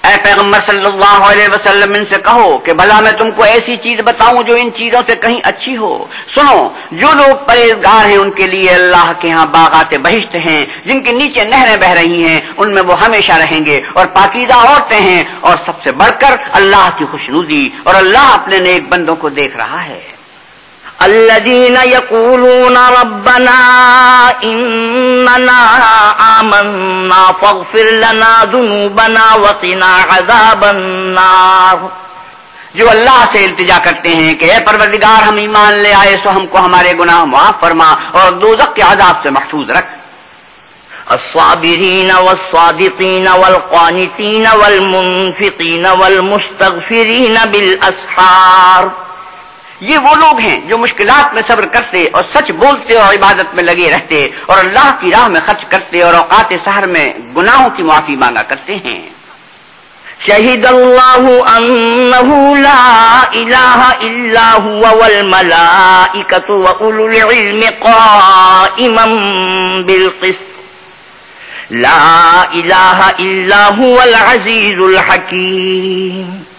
[SPEAKER 2] اے پیغمبر صلی اللہ علیہ وسلم، ان سے کہو کہ بھلا میں تم کو ایسی چیز بتاؤں جو ان چیزوں سے کہیں اچھی ہو۔ سنو، جو لوگ پرہیزگار ہیں ان کے لیے اللہ کے ہاں باغات بہشت ہیں، جن کے نیچے نہریں بہ رہی ہیں، ان میں وہ ہمیشہ رہیں گے اور پاکیزہ عورتیں ہیں اور سب سے بڑھ کر اللہ کی خوشنودی اور اللہ اپنے نیک بندوں کو دیکھ رہا ہے۔
[SPEAKER 1] الذين يقولون ربنا إننا آمنا فاغفر لنا ذنوبنا وقنا عذاب النار۔
[SPEAKER 2] جو اللہ سے التجا کرتے ہیں کہ اے پروردگار، ہم ایمان لے آئے سو ہم کو ہمارے گناہ معاف فرما اور دوزخ کے عذاب سے محفوظ رکھ۔
[SPEAKER 1] الصابرين والصادقين والقانتين والمنفقين والمستغفرين بالأسحار
[SPEAKER 2] یہ وہ لوگ ہیں جو مشکلات میں صبر کرتے اور سچ بولتے اور عبادت میں لگے رہتے اور اللہ کی راہ میں خرچ کرتے اور اوقات سہر میں گناہوں کی معافی مانگا کرتے ہیں۔
[SPEAKER 1] شہید اللہ انه لا الہ الا هو والملائکة وأولو العلم قائما بالقسط۔ لا الہ الا هو العزیز الحکیم۔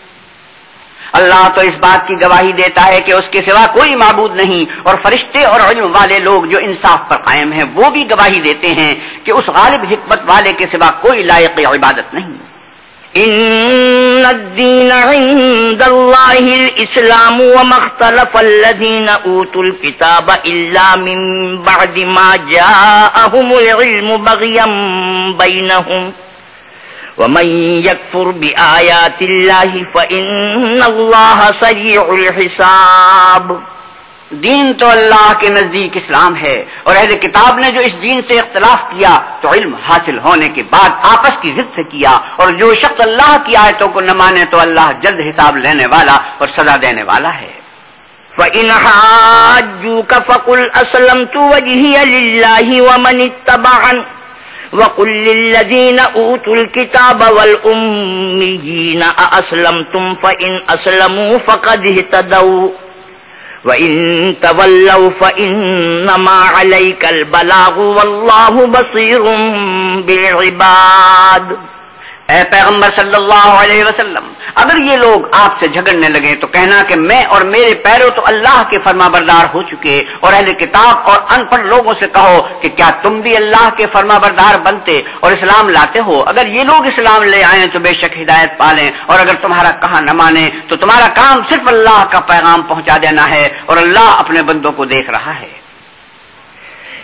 [SPEAKER 2] اللہ تو اس بات کی گواہی دیتا ہے کہ اس کے سوا کوئی معبود نہیں اور فرشتے اور علم والے لوگ جو انصاف پر قائم ہیں وہ بھی گواہی دیتے ہیں کہ اس غالب حکمت والے کے سوا کوئی لائق عبادت نہیں۔
[SPEAKER 1] ان الدین عند اللہ الاسلام وما اختلف الذین اوتوا الكتاب الا من بعد ما جاءهم العلم بغیا بینہم۔ ومن يكفر بآيات الله فإن الله سريع الحساب.
[SPEAKER 2] دین تو اللہ کے نزدیک اسلام ہے اور اہل کتاب نے جو اس دین سے اختلاف کیا تو علم حاصل ہونے کے بعد آپس کی ضد سے کیا اور جو شخص اللہ کی آیتوں کو نہ مانے تو اللہ جلد حساب لینے والا اور سزا دینے والا ہے.
[SPEAKER 1] فَإِنْ حَاجُّوكَ فَقُلْ أَسْلَمْتُ وَجْهِيَ لِلَّهِ وَمَنِ اتَّبَعَنِ وقل للذين أوتوا الكتاب والأميين أأسلمتم فإن أسلموا فقد اهتدوا وإن تولوا فإنما عليك البلاغ والله بصير بالعباد
[SPEAKER 2] اے پیغمبر صلی اللہ علیہ وسلم، اگر یہ لوگ آپ سے جھگڑنے لگے تو کہنا کہ میں اور میرے پیرو تو اللہ کے فرما بردار ہو چکے اور اہل کتاب اور ان پڑھ لوگوں سے کہو کہ کیا تم بھی اللہ کے فرما بردار بنتے اور اسلام لاتے ہو؟ اگر یہ لوگ اسلام لے آئیں تو بے شک ہدایت پالیں اور اگر تمہارا کہا نہ مانے تو تمہارا کام صرف اللہ کا پیغام پہنچا دینا ہے اور اللہ اپنے بندوں کو دیکھ رہا ہے۔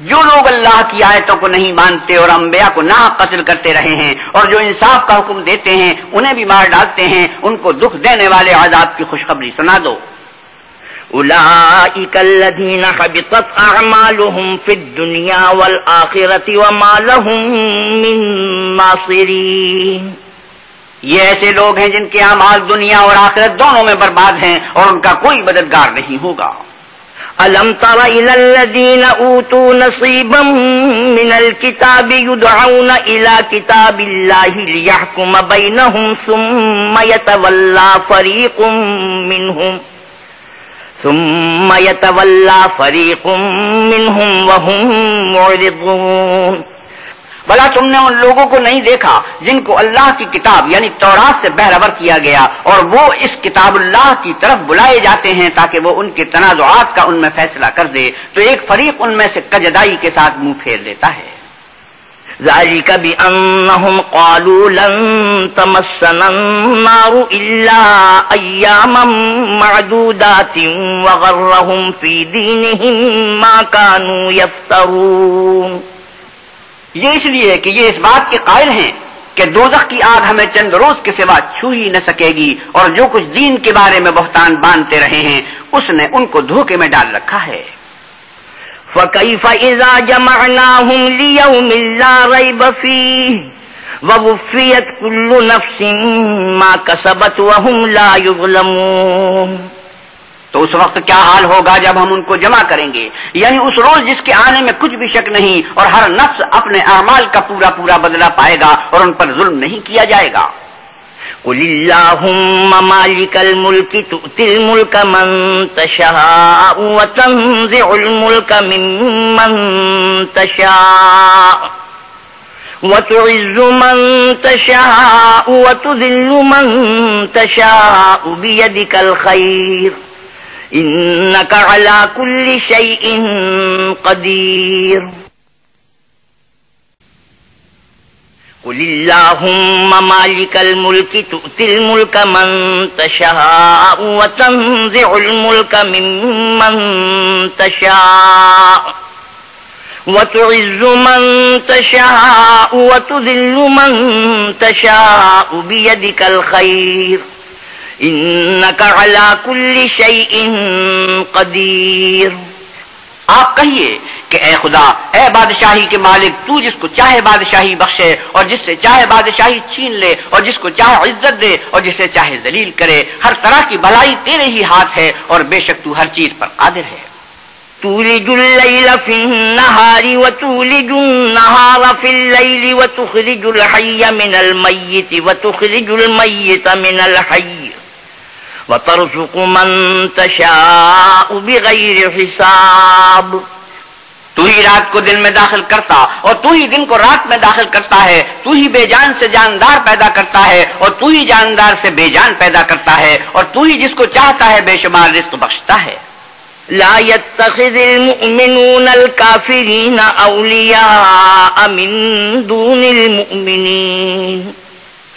[SPEAKER 2] جو لوگ اللہ کی آیتوں کو نہیں مانتے اور انبیاء کو نہ قتل کرتے رہے ہیں اور جو انصاف کا حکم دیتے ہیں، انہیں بھی مار ڈالتے ہیں، ان کو دکھ دینے والے عذاب کی خوشخبری سنا دو۔
[SPEAKER 1] حبطت أعمالهم في الدنيا والآخرة وما لهم من ناصرين
[SPEAKER 2] یہ ایسے لوگ ہیں جن کے اعمال دنیا اور آخرت دونوں میں برباد ہیں اور ان کا کوئی مددگار نہیں ہوگا۔
[SPEAKER 1] ألم تر إلى الذين أوتوا نصيبا من الكتاب يدعون إلى كتاب الله ليحكم بينهم ثم يتولى فريق منهم ثم يتولى فريق منهم وهم معرضون
[SPEAKER 2] بلا تم نے ان لوگوں کو نہیں دیکھا جن کو اللہ کی کتاب یعنی تورات سے بہرور کیا گیا اور وہ اس کتاب اللہ کی طرف بلائے جاتے ہیں تاکہ وہ ان کے تنازعات کا ان میں فیصلہ کر دے تو ایک فریق ان میں سے کجدائی کے ساتھ منہ پھیر دیتا ہے۔
[SPEAKER 1] ذلك بأنهم قالوا لن تمسنا النار إلا أياما معدودات وغرهم في دينهم ما كانوا يفترون
[SPEAKER 2] یہ اس لیے کہ یہ اس بات کے قائل ہیں کہ دوزخ کی آگ ہمیں چند روز کے سوا چھو ہی نہ سکے گی اور جو کچھ دین کے بارے میں بہتان باندھتے رہے ہیں، اس نے ان کو دھوکے میں ڈال رکھا ہے۔
[SPEAKER 1] فكيف إذا جمعناهم ليوم لا ريب فيه ووفيت كل نفس ما كسبت وهم لا يظلمون
[SPEAKER 2] تو اس وقت کیا حال ہوگا جب ہم ان کو جمع کریں گے؟ یعنی اس روز جس کے آنے میں کچھ بھی شک نہیں اور ہر نفس اپنے اعمال کا پورا پورا بدلہ پائے گا اور ان پر ظلم نہیں کیا جائے گا۔
[SPEAKER 1] قل اللهم مالك الملك تؤتي الملك من تشاء وتنزع الملك ممن تشاء وتعز من تشاء وتذل من تشاء بيدك الخير إنك على كل شيء قدير. قل اللهم مالك الملك تؤتي الملك من تشاء وتنزع الملك ممن تشاء. وتعز من تشاء وتذل من تشاء بيدك الخير. إنك على كل شيء قدير۔
[SPEAKER 2] آپ کہیے کہ اے خدا، اے بادشاہی کے مالک، تو جس کو چاہے بادشاہی بخشے اور جس سے چاہے بادشاہی چھین لے اور جس کو چاہے عزت دے اور جسے چاہے ذلیل کرے، ہر طرح کی بھلائی تیرے ہی ہاتھ ہے اور بے شک تو ہر چیز پر قادر ہے۔
[SPEAKER 1] تولج الليل في النهار وتولج النهار في الليل وتخرج الحي من الميت وتخرج الميت من الحي۔ وترزق من تشاء بغير حساب۔
[SPEAKER 2] تو ہی رات کو دن میں داخل کرتا اور تو ہی دن کو رات میں داخل کرتا ہے۔ تو ہی بے جان سے جاندار پیدا کرتا ہے اور تو ہی جاندار سے بے جان پیدا کرتا ہے اور تو ہی جس کو چاہتا ہے بے شمار رزق بخشتا ہے۔
[SPEAKER 1] لا يتخذ المؤمنون الكافرين أولياء من دون المؤمنين۔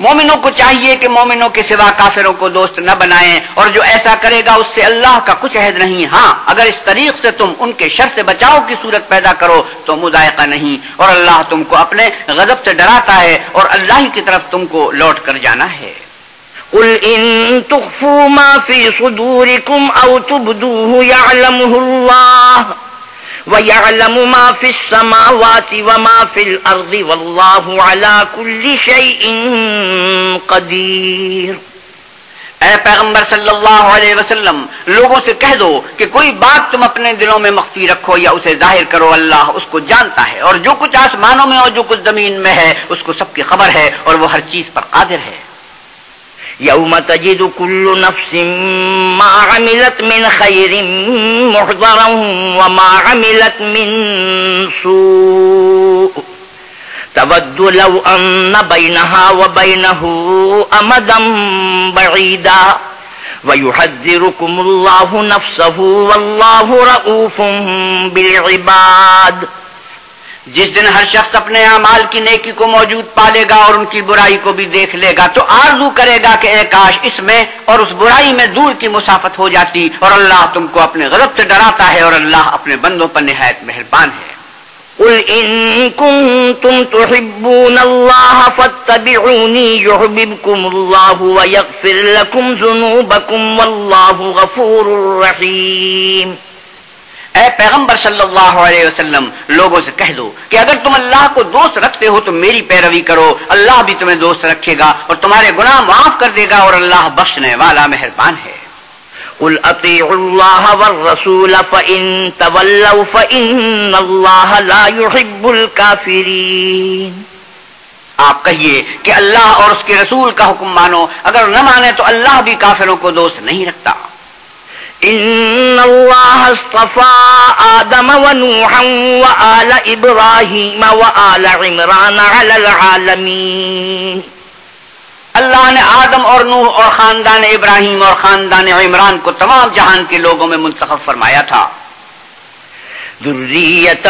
[SPEAKER 2] مومنوں کو چاہیے کہ مومنوں کے سوا کافروں کو دوست نہ بنائیں اور جو ایسا کرے گا اس سے اللہ کا کچھ عہد نہیں۔ ہاں اگر اس طریق سے تم ان کے شر سے بچاؤ کی صورت پیدا کرو تو مذائقہ نہیں۔ اور اللہ تم کو اپنے غضب سے ڈراتا ہے اور اللہ کی طرف تم کو لوٹ کر جانا ہے۔
[SPEAKER 1] قل إن تخفوا ما في صدوركم أو تبدوه يعلمه الله ويعلم ما في السماوات وما في الأرض والله على كل شيء قدير۔
[SPEAKER 2] اے پیغمبر صلی اللہ علیہ وسلم، لوگوں سے کہہ دو کہ کوئی بات تم اپنے دلوں میں مخفی رکھو یا اسے ظاہر کرو، اللہ اس کو جانتا ہے اور جو کچھ آسمانوں میں اور جو کچھ زمین میں ہے، اس کو سب کی خبر ہے اور وہ ہر چیز پر قادر ہے۔
[SPEAKER 1] يوم تجد كل نفس ما عملت من خير محضرا وما عملت من سوء. تود لو أن بينها وبينه أمدا بعيدا. ويحذركم الله نفسه والله رؤوف بالعباد.
[SPEAKER 2] جس دن ہر شخص اپنے اعمال کی نیکی کو موجود پالے گا اور ان کی برائی کو بھی دیکھ لے گا تو آرزو کرے گا کہ اے کاش اس میں اور اس برائی میں دور کی مسافت ہو جاتی اور اللہ تم کو اپنے غضب سے ڈراتا ہے اور اللہ اپنے بندوں پر نہایت مہربان ہے۔
[SPEAKER 1] قل إن كنتم تحبون الله فاتبعوني يحببكم الله ويغفر لكم ذنوبكم والله غفور رحيم۔
[SPEAKER 2] اے پیغمبر صلی اللہ علیہ وسلم، لوگوں سے کہہ دو کہ اگر تم اللہ کو دوست رکھتے ہو تو میری پیروی کرو، اللہ بھی تمہیں دوست رکھے گا اور تمہارے گناہ معاف کر دے گا اور اللہ بخشنے والا مہربان ہے۔
[SPEAKER 1] قل اطيعوا الله والرسول فإن تولوا فإن الله لا يحب الكافرين۔
[SPEAKER 2] آپ کہیے کہ اللہ اور اس کے رسول کا حکم مانو، اگر نہ مانے تو اللہ بھی کافروں کو دوست نہیں رکھتا۔
[SPEAKER 1] ان الله اصطفى آدم ونوحا وآل إبراهيم وآل عمران على العالمين.
[SPEAKER 2] اللہ نے آدم اور نوح اور خاندان ابراہیم اور خاندان عمران کو تمام جہان کے لوگوں میں منتخب فرمایا تھا.
[SPEAKER 1] ذرية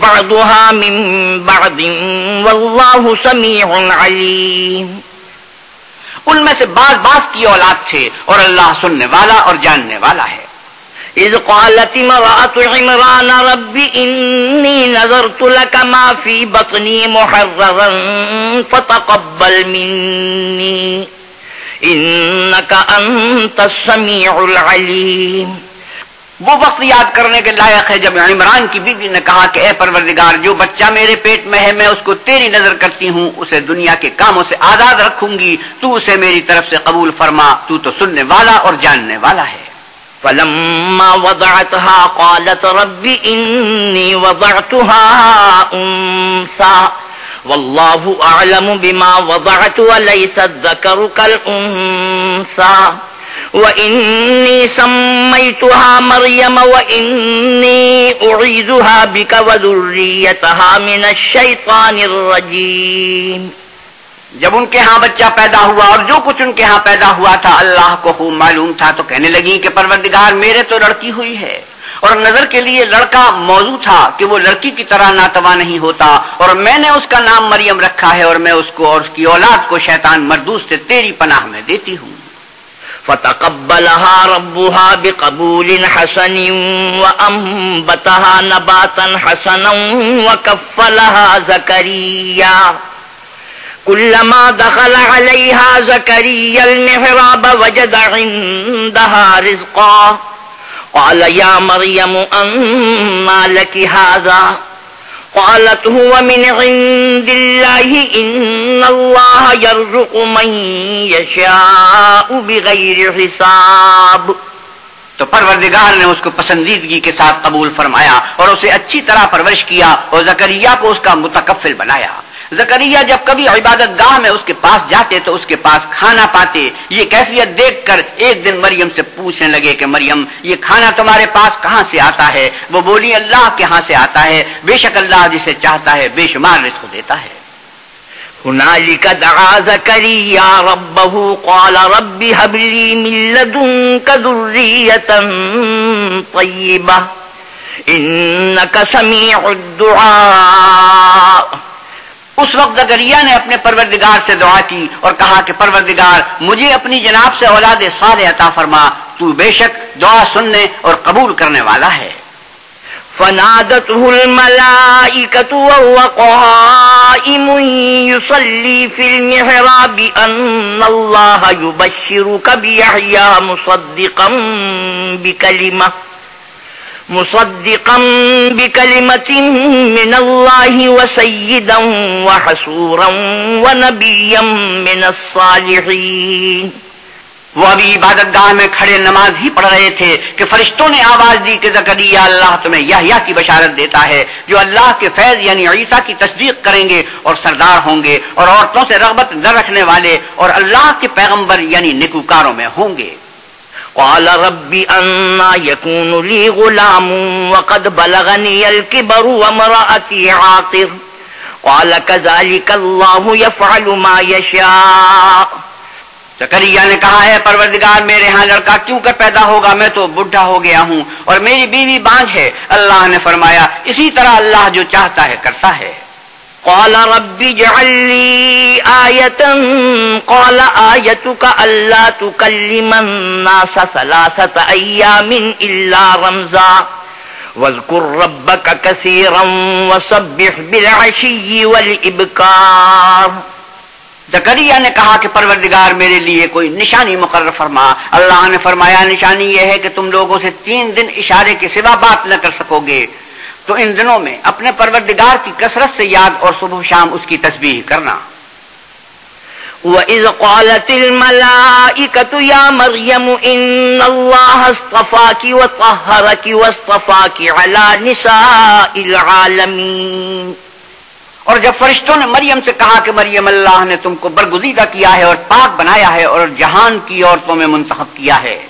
[SPEAKER 1] بعضها من بعض والله سميع عليم
[SPEAKER 2] ان میں سے بعض بعض کی اولاد تھے اور اللہ سننے والا اور جاننے والا ہے۔
[SPEAKER 1] اذ قالت امرأة عمران رب إني نذرت لك ما في بطني محررا فتقبل مني إنك أنت السميع العليم
[SPEAKER 2] وہ وقت یاد کرنے کے لائق ہے جب عمران کی بیوی نے کہا کہ اے پروردگار، جو بچہ میرے پیٹ میں ہے، میں اس کو تیری نظر کرتی ہوں، اسے دنیا کے کاموں سے آزاد رکھوں گی، تو اسے میری طرف سے قبول فرما، تو تو سننے والا اور جاننے والا ہے۔
[SPEAKER 1] فلما وضعتها قالت رب إني وضعتها أنثى۔ والله أعلم بما وضعت وليس الذكر كالأنثى۔ وإني سميتها مريم وإني أعيذها بك وذريتها من الشيطان الرجيم۔
[SPEAKER 2] جب ان کے ہاں بچہ پیدا ہوا اور جو کچھ ان کے ہاں پیدا ہوا تھا، اللہ کو خوب معلوم تھا، تو کہنے لگی کہ پروردگار میرے تو لڑکی ہوئی ہے۔ اور نظر کے لیے لڑکا موضوع تھا کہ وہ لڑکی کی طرح ناتوا نہیں ہوتا۔ اور میں نے اس کا نام مریم رکھا ہے اور میں اس کو اور اس کی اولاد کو شیطان مردوس سے تیری پناہ میں دیتی ہوں۔
[SPEAKER 1] فتقبلها ربها بقبول حسن وأنبتها نباتا حسنا وكفلها زكريا. كلما دخل عليها زكريا المحراب وجد عندها رزقا. قال يا مريم أما لك هذا؟ قالت هو من عند الله إن الله يرزق من يشاء بغير حساب.
[SPEAKER 2] تو پروردگار نے اس کو پسندیدگی کے ساتھ قبول فرمایا اور اسے اچھی طرح پرورش کیا اور زکریہ کو اس کا متکفل بنایا۔ زکریہ جب کبھی عبادت گاہ میں اس کے پاس جاتے تو اس کے پاس کھانا پاتے۔ یہ کیفیت دیکھ کر ایک دن مریم سے پوچھنے لگے کہ مریم، یہ کھانا تمہارے پاس کہاں سے آتا ہے؟ وہ بولی، اللہ کے ہاں سے آتا ہے۔ بے شک اللہ جسے چاہتا ہے بے شمار رزق دیتا ہے۔
[SPEAKER 1] هنالك دعا زكريا ربه قال رب هب لي من لدنك ذرية طيبة إنك سميع الدعاء۔
[SPEAKER 2] اس وقت زکریہ نے اپنے پروردگار سے دعا کی اور کہا کہ پروردگار، مجھے اپنی جناب سے اولاد صالح عطا فرما، تو بے شک دعا سننے اور قبول کرنے والا ہے۔
[SPEAKER 1] فنادته الملائكة وهو قائم يصلي في المحراب أن الله يبشرك بيحيى مصدقا بكلمة مصدقا بكلمة من الله وسيدا وحسورا ونبيا من الصالحين
[SPEAKER 2] وہ ابھی عبادت گاہ میں کھڑے نماز ہی پڑھ رہے تھے کہ فرشتوں نے آواز دی کہ زکریہ اللہ تمہیں یہ کی بشارت دیتا ہے، جو اللہ کے فیض یعنی عیسیٰ کی تصدیق کریں گے اور سردار ہوں گے اور عورتوں سے رغبت نہ رکھنے والے اور اللہ کے پیغمبر یعنی نکوکاروں میں ہوں گے۔
[SPEAKER 1] قال رب أنا يكون لي غلام وقد بلغني الكبر ومرأتي عاقر. قال كذلك الله يفعل ما يشاء.
[SPEAKER 2] زکریہ نے کہا ہے پروردگار، میرے ہاں لڑکا کیوں کر پیدا ہوگا؟ میں تو بڈھا ہو گیا ہوں اور میری بیوی بانج ہے۔ اللہ نے فرمایا، اسی طرح اللہ جو چاہتا ہے، کرتا ہے۔
[SPEAKER 1] قال رب اجعل لي آية. قال آيتك ألا تكلم الناس ثلاثة أيام إلا رمزا. واذكر ربك كثيرا وصبح بالعشي والإبكار.
[SPEAKER 2] زکریہ نے کہا کہ پروردگار میرے لیے کوئی نشانی مقرر فرما. اللہ نے فرمایا، نشانی یہ ہے کہ تم لوگوں سے تین دن اشارے کے سوا بات نہ کر سکو گے۔ تو ان دنوں میں اپنے پروردگار کی کثرت سے یاد اور صبح شام اس کی تسبیح کرنا۔
[SPEAKER 1] وَإِذْ قَالَتِ الْمَلَائِكَةُ يَا مَرْيَمُ إِنَّ اللَّهَ اصْطَفَاكِ وَطَهَّرَكِ وَاصْطَفَاكِ عَلَى نِسَاءِ الْعَالَمِينَ۔
[SPEAKER 2] اور جب فرشتوں نے مریم سے کہا کہ مریم، اللہ نے تم کو برگزیدہ کیا ہے اور پاک بنایا ہے اور جہان کی عورتوں میں منتخب کیا ہے۔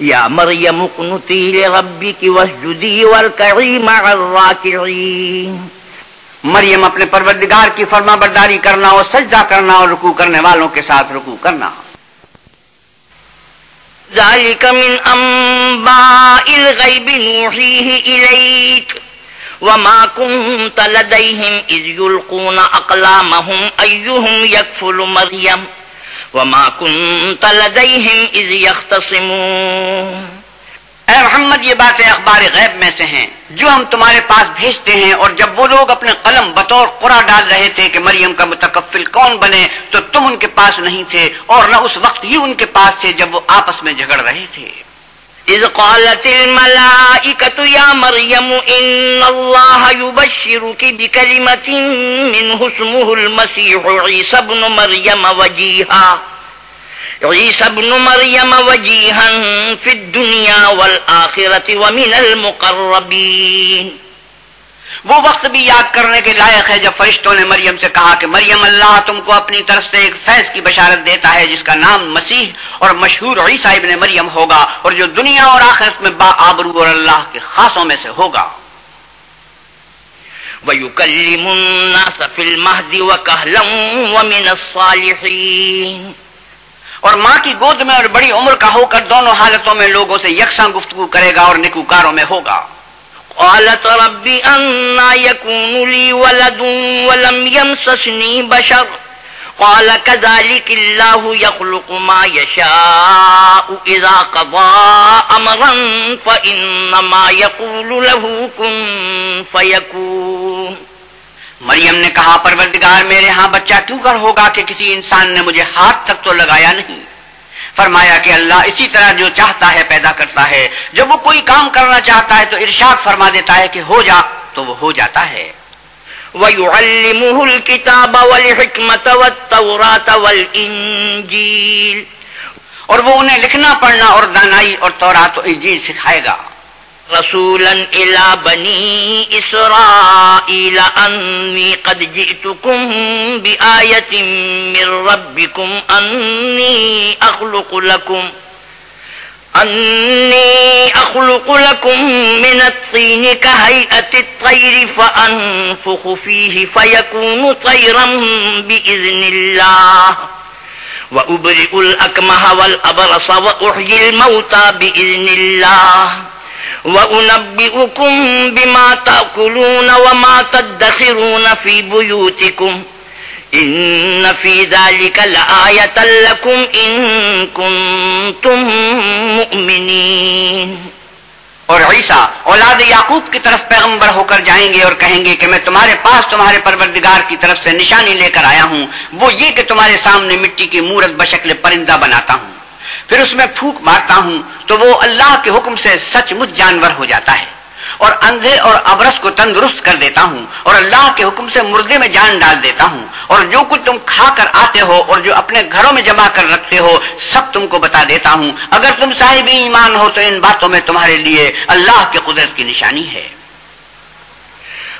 [SPEAKER 1] یا مریم اقنتی لربک واسجدی والکعی مع الراکعین
[SPEAKER 2] مریم اپنے پروردگار کی فرما برداری کرنا اور سجدہ کرنا اور رکوع کرنے والوں کے ساتھ رکوع کرنا۔
[SPEAKER 1] ذلك من انباء الغیب نوحیه الیک وما كنت لديهم إذ يلقون أقلامهم أيهم يكفل مريم وما كنت لديهم اذ يختصمون۔
[SPEAKER 2] اے محمد، یہ باتیں اخبار غیب میں سے ہیں، جو ہم تمہارے پاس بھیجتے ہیں، اور جب وہ لوگ اپنے قلم بطور قرا ڈال رہے تھے کہ مریم کا متکفل کون بنے، تو تم ان کے پاس نہیں تھے، اور نہ اس وقت ہی ان کے پاس تھے جب وہ آپس میں جھگڑ رہے تھے۔
[SPEAKER 1] إذ قالت الملائكة يا مريم إن الله يبشرك بكلمة منه اسمه المسيح عيسى بن مريم وجيها. عيسى بن مريم وجيها في الدنيا والآخرة ومن المقربين.
[SPEAKER 2] وہ وقت بھی یاد کرنے کے لائق ہے جب فرشتوں نے مریم سے کہا کہ مریم اللہ تم کو اپنی طرف سے ایک فیض کی بشارت دیتا ہے جس کا نام مسیح اور مشہور عیسیٰ ابن مریم ہوگا اور جو دنیا اور آخرت میں با آبرو اور اللہ کے خاصوں میں سے ہوگا۔
[SPEAKER 1] وَيُكَلِّمُ النَّاسَ فِي الْمَهْدِ وَكَهْلًا وَمِنَ الصَّالِحِينَ۔
[SPEAKER 2] اور ماں کی گود میں اور بڑی عمر کا ہو کر دونوں حالتوں میں لوگوں سے یکساں گفتگو کرے گا اور نکوکاروں میں ہوگا۔
[SPEAKER 1] قالت رب أنا يكون لي ولد ولم يمسسني بشر. قال كذلك الله يخلق ما يشاء. إذا قضى أمرا فإنما يقول له كن فيكون.
[SPEAKER 2] مریم نے کہا، پروردگار میرے ہاں بچہ کیوں کر ہوگا کہ کسی انسان نے مجھے ہاتھ تک تو لگایا نہیں؟ فرمایا کہ اللہ اسی طرح جو چاہتا ہے پیدا کرتا ہے۔ جب وہ کوئی کام کرنا چاہتا ہے تو ارشاد فرما دیتا ہے کہ ہو جا تو وہ ہو جاتا ہے۔
[SPEAKER 1] وَيُعَلِّمُهُ الْكِتَابَ وَالْحِكْمَةَ وَالتَّوْرَاةَ وَالْإِنجِيلِ۔
[SPEAKER 2] اور وہ انہیں لکھنا پڑھنا اور دانائی اور تورات و انجیل سکھائے گا۔
[SPEAKER 1] رسولا إلى بني إسرائيل أني قد جئتكم بآية من ربكم أني أخلق لكم أني أخلق لكم من الطين كهيئة الطير فأنفخ فيه فيكون طيرا بإذن الله وأبرئ الأكمه والأبرص وأحيي الموتى بإذن الله وَأُنَبِّئُكُمْ بِمَا تَأْكُلُونَ وَمَا تَدَّخِرُونَ فِي بُيُوتِكُمْ إِنَّ فِي ذَلِكَ لَآيَةً لَكُمْ إِن كُنتُم مُؤْمِنِينَ۔
[SPEAKER 2] اور عیسیٰ، اولاد یعقوب کی طرف پیغمبر ہو کر جائیں گے اور کہیں گے کہ میں تمہارے پاس تمہارے پروردگار کی طرف سے نشانی لے کر آیا ہوں۔ وہ یہ کہ تمہارے سامنے مٹی کی مورت بشکل پرندہ بناتا ہوں۔ پھر اس میں پھوک مارتا ہوں تو وہ اللہ کے حکم سے سچ مچ جانور ہو جاتا ہے اور اندھے اور ابرس کو تندرست کر دیتا ہوں اور اللہ کے حکم سے مردے میں جان ڈال دیتا ہوں اور جو کچھ تم کھا کر آتے ہو اور جو اپنے گھروں میں جمع کر رکھتے ہو سب تم کو بتا دیتا ہوں۔ اگر تم صاحب ایمان ہو تو ان باتوں میں تمہارے لیے اللہ کے قدرت کی نشانی ہے۔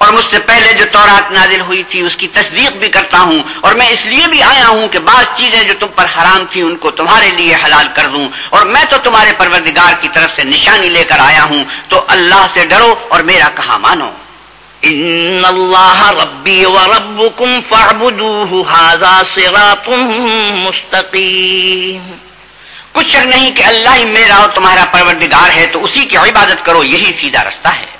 [SPEAKER 2] اور مجھ سے پہلے جو تورات نازل ہوئی تھی اس کی تصدیق بھی کرتا ہوں۔ اور میں اس لیے بھی آیا ہوں کہ بعض چیزیں جو تم پر حرام تھی ان کو تمہارے لیے حلال کر دوں۔ اور میں تو تمہارے پروردگار کی طرف سے نشانی لے کر آیا ہوں۔ تو اللہ سے ڈرو اور میرا کہا مانو۔
[SPEAKER 1] ان اللہ ربی وربکم فاعبدوه هذا صراط مستقیم۔
[SPEAKER 2] کچھ شک نہیں کہ اللہ ہی میرا اور تمہارا پروردگار ہے تو اسی کی عبادت کرو یہی سیدھا رستہ ہے۔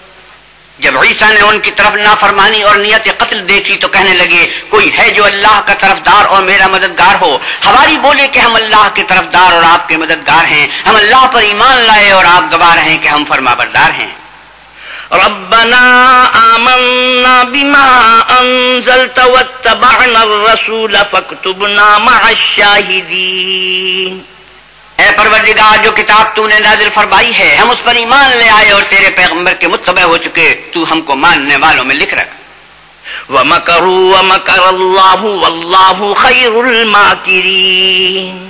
[SPEAKER 2] جب عیسیٰ نے ان کی طرف نافرمانی اور نیت قتل دیکھی تو کہنے لگے، کوئی ہے جو اللہ کا طرفدار اور میرا مددگار ہو؟ ہماری بولے کہ ہم اللہ کے طرفدار اور آپ کے مددگار ہیں۔ ہم اللہ پر ایمان لائے اور آپ گواہ رہے کہ ہم فرما بردار ہیں۔
[SPEAKER 1] ربنا آمنا بما أنزلت واتبعنا الرسول فاكتبنا مع الشاهدين
[SPEAKER 2] اے پروردگار، جو کتاب تو نے نازل فرمائی ہے، ہم اس پر ایمان لے آئے اور تیرے پیغمبر کے متبع ہو چکے، تو ہم کو ماننے والوں میں لکھ رکھ۔
[SPEAKER 1] ومكروا ومكر الله والله خير الماكرين۔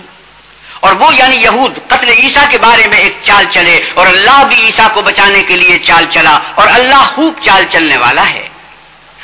[SPEAKER 2] اور وہ یعنی یہود، قتل عیسیٰ کے بارے میں ایک چال چلے اور اللہ بھی عیسیٰ کو بچانے کے لیے چال چلا اور اللہ خوب چال چلنے والا ہے۔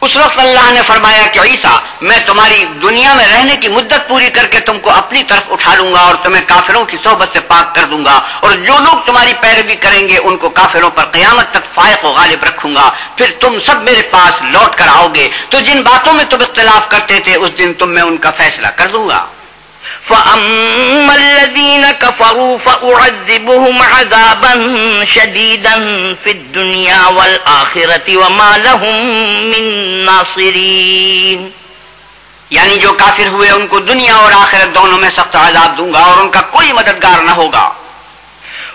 [SPEAKER 2] اس وقت اللہ نے فرمایا کہ عیسیٰ، میں تمہاری دنیا میں رہنے کی مدت پوری کر کے تم کو اپنی طرف اٹھا لوں گا اور تمہیں کافروں کی صحبت سے پاک کر دوں گا اور جو لوگ تمہاری پیروی کریں گے، ان کو کافروں پر قیامت تک فائق و غالب رکھوں گا۔ پھر تم سب میرے پاس لوٹ کر آؤ گے۔ تو جن باتوں میں تم اختلاف کرتے تھے، اس دن تم میں ان کا فیصلہ کر دوں گا۔
[SPEAKER 1] فأما الذين كفروا فأعذبهم عذابا شديدا في الدنيا والآخرة وما لهم من ناصرين
[SPEAKER 2] یعنی جو کافر ہوئے ان کو دنیا اور آخرت دونوں میں سخت عذاب دوں گا اور ان کا کوئی مددگار نہ ہوگا۔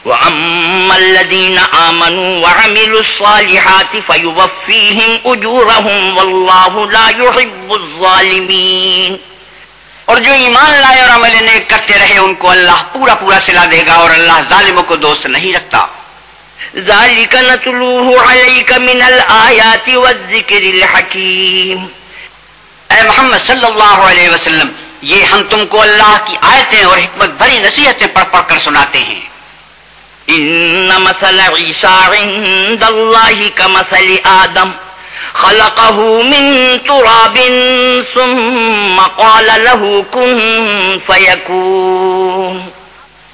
[SPEAKER 1] وأما الذين آمنوا وعملوا الصالحات فيوفيهم أجورهم والله لا يحب الظالمين
[SPEAKER 2] اور جو ایمان لائے اور عمل نیک کرتے رہے ان کو اللہ پورا پورا سلا دے گا اور اللہ ظالموں کو دوست نہیں رکھتا۔
[SPEAKER 1] ذلك نتلوه عليك من الآيات والذكر الحكيم
[SPEAKER 2] اے محمد صلی اللہ علیہ وسلم یہ ہم تم کو اللہ کی آیتیں اور حکمت بھری نصیحتیں پڑھ پڑھ کر سناتے ہیں۔
[SPEAKER 1] إن مثل عيسى عند الله كمثل آدم۔ خلقه من تراب ثم قال له كن فيكون۔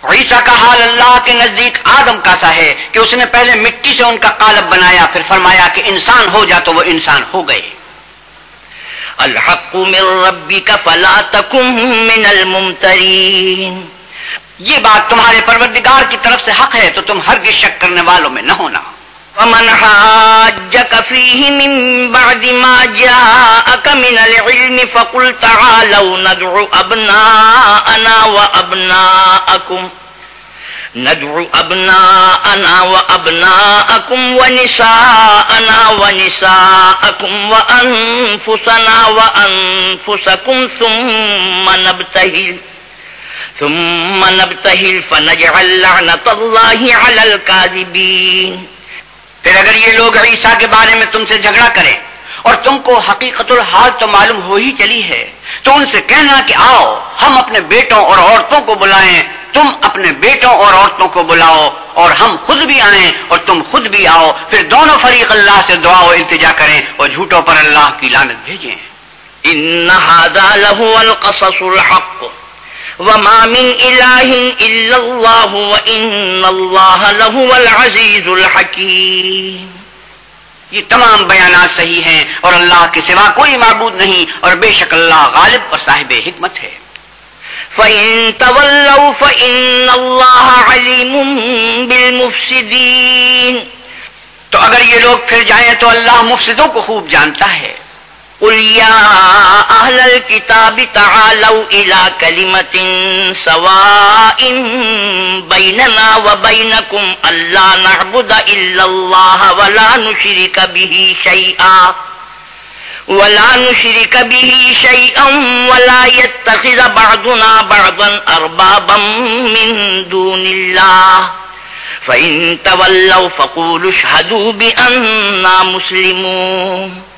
[SPEAKER 2] عیسیٰ کا حال اللہ کے نزدیک آدم کا سا ہے کہ اس نے پہلے مٹی سے ان کا قالب بنایا، پھر فرمایا کہ انسان ہو جا تو وہ انسان ہو گئے۔
[SPEAKER 1] الحق من ربك فلا تكن من الممترين
[SPEAKER 2] یہ بات تمہارے پروردگار کی طرف سے حق ہے تو تم ہرگز شک کرنے والوں میں نہ ہونا۔
[SPEAKER 1] ومن حاجك فيه من بعد ما جاءك من العلم فقل تعالوا ندعو أبناءنا وأبناءكم ندعو أبناءنا وأبناءكم ونساءنا ونساءكم وأنفسنا وأنفسكم ثم نبتهل ثم نبتهل فنجعل لعنة الله على الكاذبين
[SPEAKER 2] پھر اگر یہ لوگ عیسیٰ کے بارے میں تم سے جھگڑا کریں اور تم کو حقیقت الحال تو معلوم ہو ہی چلی ہے، تو ان سے کہنا کہ آؤ، ہم اپنے بیٹوں اور عورتوں کو بلائیں، تم اپنے بیٹوں اور عورتوں کو بلاؤ اور ہم خود بھی آئیں اور تم خود بھی آؤ، پھر دونوں فریق اللہ سے دعا و التجا کریں اور جھوٹوں پر اللہ کی لانت بھیجیں۔
[SPEAKER 1] إن هذا القصص الحق۔ وما من إله إلا الله وإن الله لهو العزيز الحكيم۔
[SPEAKER 2] یہ تمام بیانات صحیح ہیں اور اللہ کے سوا کوئی معبود نہیں اور بے شک اللہ غالب اور صاحب حکمت ہے۔
[SPEAKER 1] فإن تولوا فإن الله عليم بالمفسدين۔
[SPEAKER 2] تو اگر یہ لوگ پھر جائیں تو اللہ مفسدوں کو خوب جانتا ہے۔
[SPEAKER 1] قل يا أهل الكتاب تعالوا إلى كلمة سواء بيننا وبينكم ألا نعبد إلا الله ولا نشرك به شيئا ولا نشرك به شيئا ولا يتخذ بعضنا بعضا أربابا من دون الله فإن تولوا فقولوا اشهدوا بأننا مسلمون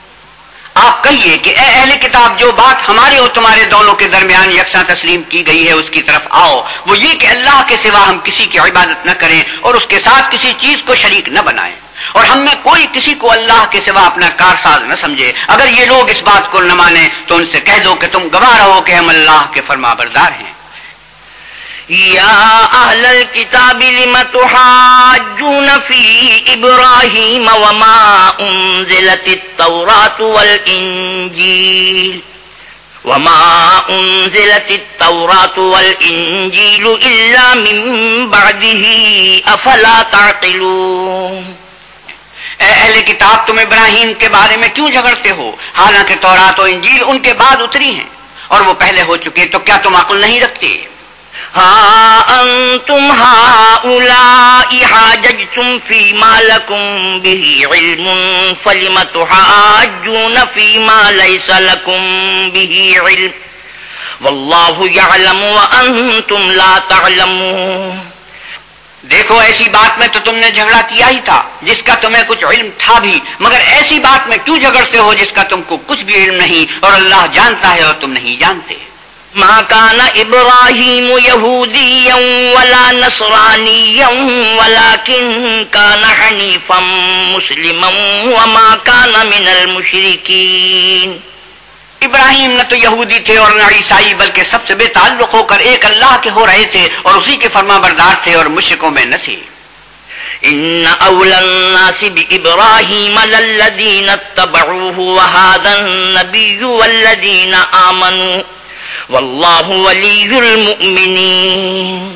[SPEAKER 2] آپ کہیے کہ اے اہل کتاب، جو بات ہمارے اور تمہارے دونوں کے درمیان یکساں تسلیم کی گئی ہے، اس کی طرف آؤ۔ وہ یہ کہ اللہ کے سوا ہم کسی کی عبادت نہ کریں اور اس کے ساتھ کسی چیز کو شریک نہ بنائیں۔ اور ہم میں کوئی کسی کو اللہ کے سوا اپنا کارساز نہ سمجھے۔ اگر یہ لوگ اس بات کو نہ مانیں تو ان سے کہہ دو کہ تم گواہ رہو کہ ہم اللہ کے فرما بردار ہیں۔
[SPEAKER 1] يا أهل الكتاب لم تحاجون في إبراهيم وما أنزلت التوراة والإنجيل؟ وما أنزلت التوراة والإنجيل إلا من بعده، أفلا تعقلون؟
[SPEAKER 2] اے اہل کتاب، تم ابراہیم کے بارے میں کیوں جھگڑتے ہو؟ حالانکہ تورات و انجیل ان کے بعد اتری ہیں، اور وہ پہلے ہو چکے تو کیا تم عقل نہیں رکھتے؟
[SPEAKER 1] ها أنتم هؤلاء حاججتم فيما لكم به علم، فلم تحاجون فيما ليس لكم به علم؟ والله يعلم وأنتم لا تعلمون.
[SPEAKER 2] دیکھو، ایسی بات میں تو تم نے جھگڑا کیا ہی تھا، جس کا تمہیں کچھ علم تھا بھی، مگر ایسی بات میں کیوں جھگڑتے ہو جس کا تم کو کچھ بھی علم نہیں، اور اللہ جانتا ہے اور تم نہیں جانتے؟
[SPEAKER 1] ما كان إبراهيم يهوديا ولا نصرانيا ولكن كان حنيفا مسلما وما كان من المشركين.
[SPEAKER 2] ابراہیم نہ تو یہودی تھے اور نہ عیسائی بلکہ سب سے بے تعلق ہو کر ایک اللہ کے ہو رہے تھے اور اسی کے فرما بردار تھے اور مشرکوں میں نہ تھے۔
[SPEAKER 1] ان اول الناس بابراهيم للذين اتبعوه وهذا النبي والذين امنوا واللہ ولی المؤمنین۔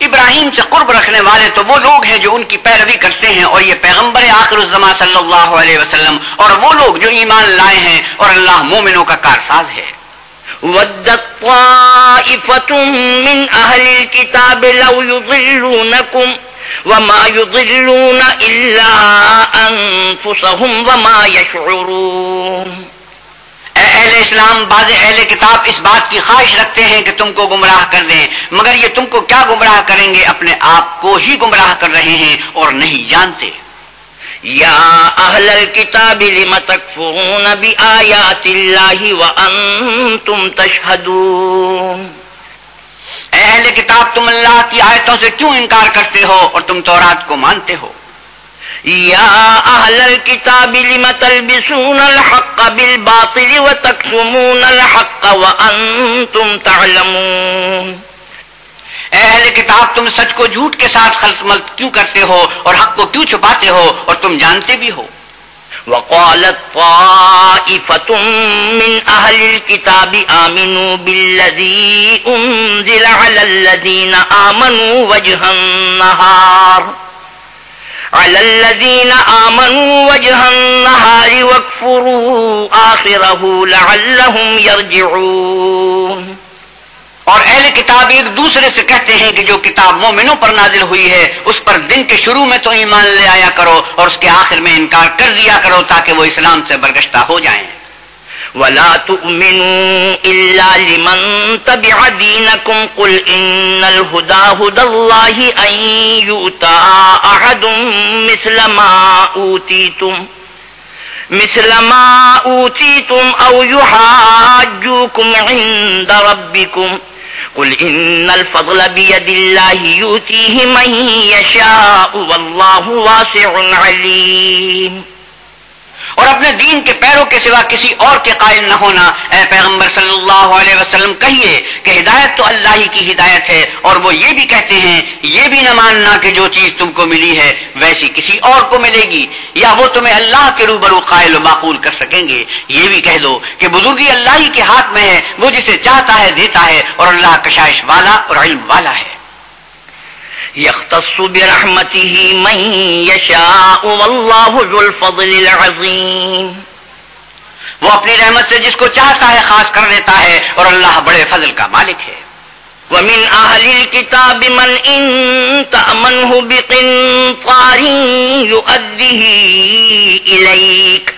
[SPEAKER 2] ابراہیم سے قرب رکھنے والے تو وہ لوگ ہیں جو ان کی پیروی کرتے ہیں اور یہ پیغمبر آخر الزما صلی اللہ علیہ وسلم اور وہ لوگ جو ایمان لائے ہیں اور اللہ مومنوں کا کارساز ہے۔
[SPEAKER 1] ودت طائفة من أهل الكتاب لو يضلونكم وما يضلون إلا أنفسهم وما يشعرون۔
[SPEAKER 2] اہل اسلام بعض اہل کتاب اس بات کی خواہش رکھتے ہیں کہ تم کو گمراہ کر دیں، مگر یہ تم کو کیا گمراہ کریں گے؟ اپنے آپ کو ہی گمراہ کر رہے ہیں اور نہیں جانتے۔
[SPEAKER 1] یا اہل الكتاب لم تکفرون بی آیات اللہ وانتم تشہدون۔
[SPEAKER 2] اہل کتاب تم اللہ کی آیتوں سے کیوں انکار کرتے ہو اور تم تورات کو مانتے ہو؟
[SPEAKER 1] يا أهل الكتاب لم تلبسون الحق بالباطل وتكتمون الحق وأنتم تعلمون
[SPEAKER 2] اے اہل کتاب تم سچ کو جھوٹ کے ساتھ خلط ملت کیوں کرتے ہو اور حق کو کیوں چھپاتے ہو اور تم جانتے بھی ہو؟
[SPEAKER 1] وقالت طائفة من أهل الكتاب آمنوا بالذي أنزل على الذين آمنوا وجه النهار. على الذين آمنوا وجه النهار واكفروا آخره لعلهم يرجعون.
[SPEAKER 2] اور اہل کتاب ایک دوسرے سے کہتے ہیں کہ جو کتاب مومنوں پر نازل ہوئی ہے، اس پر دن کے شروع میں تو ایمان لے آیا کرو اور اس کے آخر میں انکار کر دیا کرو تاکہ وہ اسلام سے برگشتہ ہو جائیں۔
[SPEAKER 1] ولا تؤمنوا إلا لمن تبع دينكم. قل إن الهدى هدى الله أن يؤتى أحد مثل ما أوتيتم، مثل ما أوتيتم أو يحاجوكم عند ربكم. قل إن الفضل بيد الله يؤتيه من يشاء والله واسع عليم.
[SPEAKER 2] اور اپنے دین کے پیروں کے سوا کسی اور کے قائل نہ ہونا۔ اے پیغمبر صلی اللہ علیہ وسلم، کہیے کہ ہدایت تو اللہ ہی کی ہدایت ہے، اور وہ یہ بھی کہتے ہیں، یہ بھی نہ ماننا کہ جو چیز تم کو ملی ہے، ویسی کسی اور کو ملے گی، یا وہ تمہیں اللہ کے روبرو قائل و معقول کر سکیں گے۔ یہ بھی کہہ دو کہ بزرگی اللہ ہی کے ہاتھ میں ہے، وہ جسے چاہتا ہے، دیتا ہے، اور اللہ کشائش والا اور علم والا ہے۔
[SPEAKER 1] يختص برحمته من يشاء والله ذو الفضل العظيم۔
[SPEAKER 2] وہ اپنی رحمت سے جس کو چاہتا ہے خاص کر دیتا ہے اور اللہ بڑے فضل کا مالک ہے۔
[SPEAKER 1] ومن أهل الكتاب من إن تأمنه بقنطار يؤديه إليك۔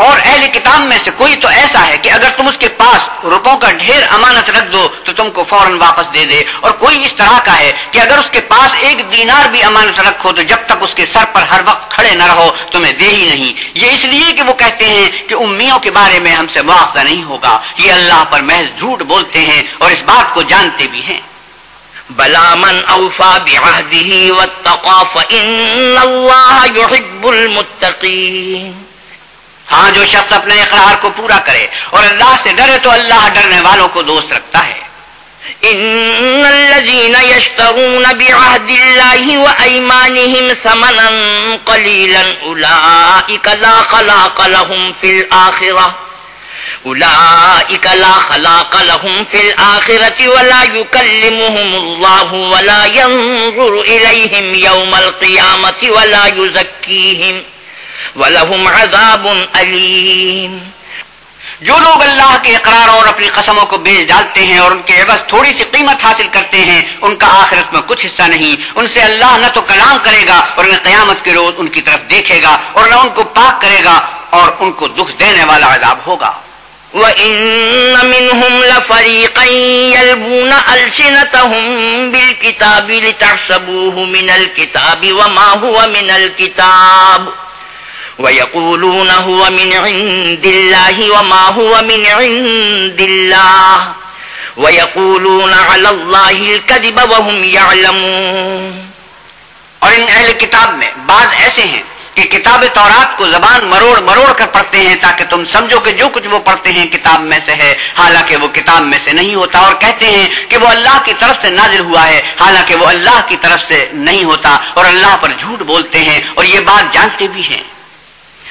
[SPEAKER 2] اور اہل کتاب میں سے کوئی تو ایسا ہے کہ اگر تم اس کے پاس روپوں کا ڈھیر امانت رکھ دو تو تم کو فوراً واپس دے دے۔ اور کوئی اس طرح کا ہے کہ اگر اس کے پاس ایک دینار بھی امانت رکھو تو جب تک اس کے سر پر ہر وقت کھڑے نہ رہو، تمہیں دے ہی نہیں۔ یہ اس لیے کہ وہ کہتے ہیں کہ امیوں کے بارے میں ہم سے مواخذہ نہیں ہوگا۔ یہ اللہ پر محض جھوٹ بولتے ہیں اور اس بات کو جانتے بھی ہیں۔
[SPEAKER 1] بلا من اوفا بعهده واتقى فإن الله يحب المتقين
[SPEAKER 2] ہاں جو شخص اپنے اقرار کو پورا کرے اور اللہ سے ڈرے تو اللہ ڈرنے والوں کو دوست رکھتا ہے۔
[SPEAKER 1] ان الذين يشترون بعهد الله وايمانهم ثمنا قليلا اولئك لا خلاق لهم في الاخره اولئك لا خلاق لهم في الاخره ولا يكلمهم الله ولا ينظر اليهم يوم القيامه ولا يزكيهم ولهم عذاب اليم
[SPEAKER 2] جو لوگ اللہ کے اقرار اور اپنی قسموں کو بیچ ڈالتے ہیں اور ان کے عوض تھوڑی سی قیمت حاصل کرتے ہیں، ان کا آخرت میں کچھ حصہ نہیں۔ ان سے اللہ نہ تو کلام کرے گا اور نہ قیامت کے روز ان کی طرف دیکھے گا اور نہ ان کو پاک کرے گا اور ان کو دکھ دینے والا عذاب ہوگا۔
[SPEAKER 1] وَإِنَّ مِنْهُمْ لَفَرِيقًا يَلْبُونَ أَلْسِنَتَهُمْ بِالْكِتَابِ لِتَحْسَبُوهُ مِنَ الْكِتَابِ وَمَا هُوَ مِنَ الْكِتَابِ۔ ويقولون هو من عند الله وما هو من عند الله ويقولون على الله الكذب وهم يعلمون
[SPEAKER 2] اور ان اہل کتاب میں بعض ایسے ہیں کہ کتاب تورات کو زبان مروڑ مروڑ کر پڑھتے ہیں تاکہ تم سمجھو کہ جو کچھ وہ پڑھتے ہیں کتاب میں سے ہے، حالانکہ وہ کتاب میں سے نہیں ہوتا اور کہتے ہیں کہ وہ اللہ کی طرف سے نازل ہوا ہے، حالانکہ وہ اللہ کی طرف سے نہیں ہوتا اور اللہ پر جھوٹ بولتے ہیں اور یہ بات جانتے بھی ہیں۔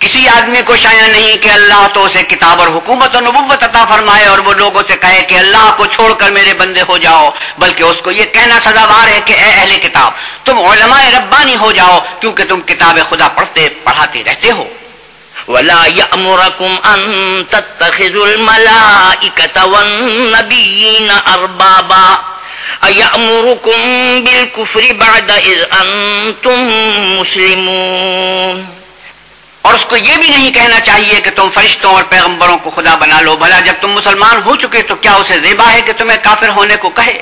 [SPEAKER 2] کسی آدمی کو شاید نہیں کہ اللہ تو اسے کتاب اور حکومت اور نبوت عطا فرمائے اور وہ لوگوں سے کہے کہ اللہ کو چھوڑ کر میرے بندے ہو جاؤ، بلکہ اس کو یہ کہنا سزاوار ہے کہ اے اہل کتاب، تم علماء ربانی ہو جاؤ کیونکہ تم کتاب خدا پڑھتے، پڑھاتے رہتے ہو۔
[SPEAKER 1] ولا يأمركم أن تتخذوا الملائكة والنبيين أربابا أيأمركم بالكفر بعد إذ أنتم مسلمون
[SPEAKER 2] اور اس کو یہ بھی نہیں کہنا چاہیے کہ تم فرشتوں اور پیغمبروں کو خدا بنا لو، بھلا جب تم مسلمان ہو چکے تو کیا اسے زیبا ہے کہ تمہیں کافر ہونے کو کہے؟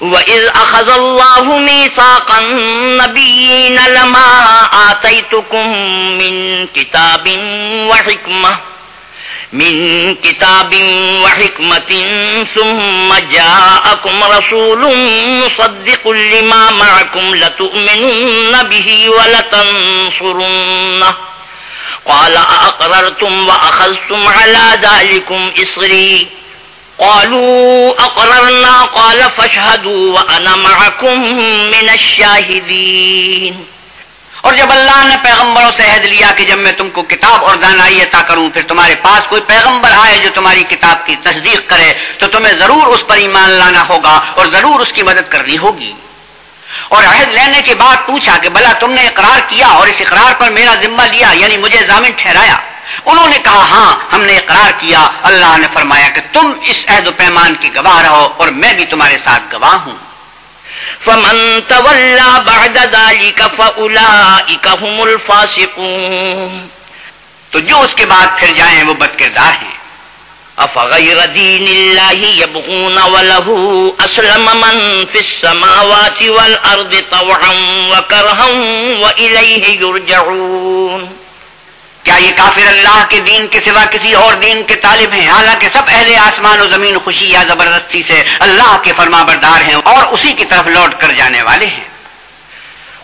[SPEAKER 1] وَإِذْ أَخَذَ اللَّهُ مِيثَاقَ النَّبِيِّينَ لَمَا آتَيْتُكُم مِّن كِتَابٍ وَحِكْمَةٍ، من كتاب وحكمة ثم جاءكم رسول مصدق لما معكم لتؤمنن به ولتنصرنه قال أقررتم وأخذتم على ذلكم إصري؟ قالوا أقررنا، قال فاشهدوا وأنا معكم من الشاهدين.
[SPEAKER 2] اور جب اللہ نے پیغمبروں سے عہد لیا کہ جب میں تم کو کتاب اور دانائی عطا کروں، پھر تمہارے پاس کوئی پیغمبر آئے جو تمہاری کتاب کی تصدیق کرے، تو تمہیں ضرور اس پر ایمان لانا ہوگا اور ضرور اس کی مدد کرنی ہوگی۔ اور عہد لینے کے بعد پوچھا کہ بلا تم نے اقرار کیا اور اس اقرار پر میرا ذمہ لیا یعنی مجھے ضامن ٹھہرایا۔ انہوں نے کہا ہاں ہم نے اقرار کیا۔ اللہ نے فرمایا کہ تم اس عہد و پیمان کی گواہ رہو اور میں بھی تمہارے ساتھ گواہ ہوں۔
[SPEAKER 1] فمن تولى بعد ذلك هم الفاسقون۔
[SPEAKER 2] تو جو اس کے بعد پھر جائیں وہ بد کردار ہیں۔
[SPEAKER 1] افغیر دین اللہ یبغون وله اسلم من فی السماوات والارض طوعا وکرہا وإلیہ یرجعون
[SPEAKER 2] کیا یہ کافر اللہ کے دین کے سوا کسی اور دین کے طالب ہیں؟ حالانکہ سب اہل آسمان و زمین خوشی یا زبردستی سے اللہ کے فرما بردار ہیں اور اسی کی طرف لوٹ کر جانے والے ہیں۔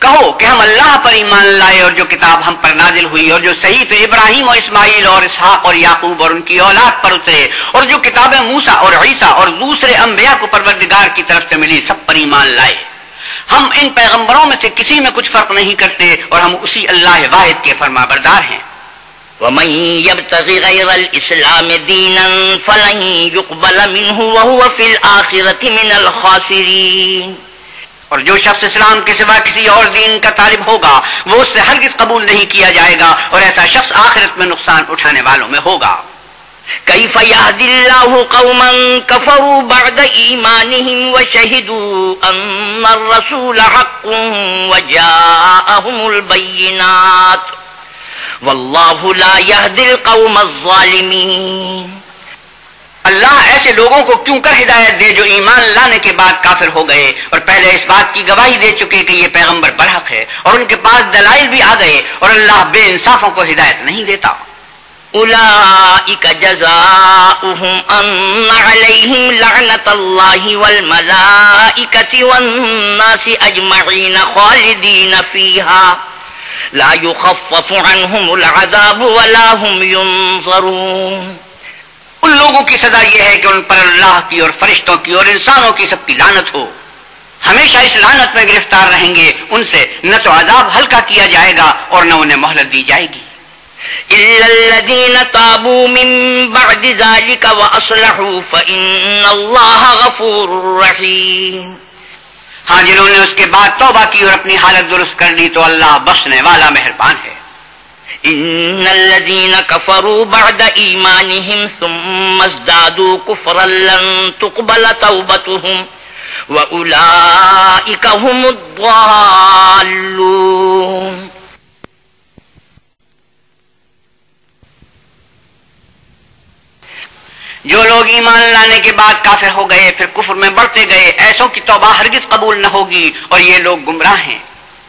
[SPEAKER 2] کہو کہ ہم اللہ پر ایمان لائے اور جو کتاب ہم پر نازل ہوئی اور جو صحیح پہ ابراہیم اور اسماعیل اور اسحاق اور یعقوب اور ان کی اولاد پر اترے اور جو کتابیں موسا اور عیسیٰ اور دوسرے انبیاء کو پروردگار کی طرف سے ملی، سب پر ایمان لائے۔ ہم ان پیغمبروں میں سے کسی میں کچھ فرق نہیں کرتے اور ہم اسی اللہ واحد کے فرما بردار ہیں۔
[SPEAKER 1] ومن يبتغي غير الإسلام دينا فلن يقبل منه وهو في الآخرة من الخاسرين۔
[SPEAKER 2] اور جو شخص اسلام کے سوا کسی اور دین کا طالب ہوگا، وہ اس سے ہرگز قبول نہیں کیا جائے گا اور ایسا شخص آخرت میں نقصان اٹھانے والوں میں ہوگا۔
[SPEAKER 1] كيف يهدي الله قوما كفروا بعد إيمانهم وشهدوا أن الرسول حق وجاءهم البينات والله لا يهدي القوم الظالمين۔
[SPEAKER 2] اللہ ایسے لوگوں کو کیوں کر ہدایت دے جو ایمان لانے کے بعد کافر ہو گئے؟ اور پہلے اس بات کی گواہی دے چکے کہ یہ پیغمبر برحق ہے اور ان کے پاس دلائل بھی آ گئے اور اللہ بے انصافوں کو ہدایت نہیں دیتا۔
[SPEAKER 1] أولئك جزاؤهم أن عليهم لعنة الله والملائكة والناس أجمعين خالدين فيها لا يخفف عنهم العذاب ولا هم ينظرون
[SPEAKER 2] ان لوگوں کی سزا یہ ہے کہ ان پر اللہ کی اور فرشتوں کی اور انسانوں کی سب کی لانت ہو۔ ہمیشہ اس لانت میں گرفتار رہیں گے ان سے نہ تو عذاب ہلکا کیا جائے گا اور نہ انہیں مہلت دی جائے گی۔
[SPEAKER 1] إلا الذين تابوا من بعد ذلك وأصلحوا فإن الله غفور رحيم۔
[SPEAKER 2] ہاں جنہوں نے اس کے بعد توبہ کی اور اپنی حالت درست کر لی تو اللہ بخشنے والا مہربان ہے۔
[SPEAKER 1] إن الذين كفروا بعد إيمانهم ثم ازدادوا كفرا لن تقبل توبتهم وأولئك هم الضالون.
[SPEAKER 2] جو لوگ ایمان لانے کے بعد کافر ہو گئے، پھر کفر میں بڑھتے گئے، ایسوں کی توبہ ہرگز قبول نہ ہوگی اور یہ لوگ گمراہ ہیں۔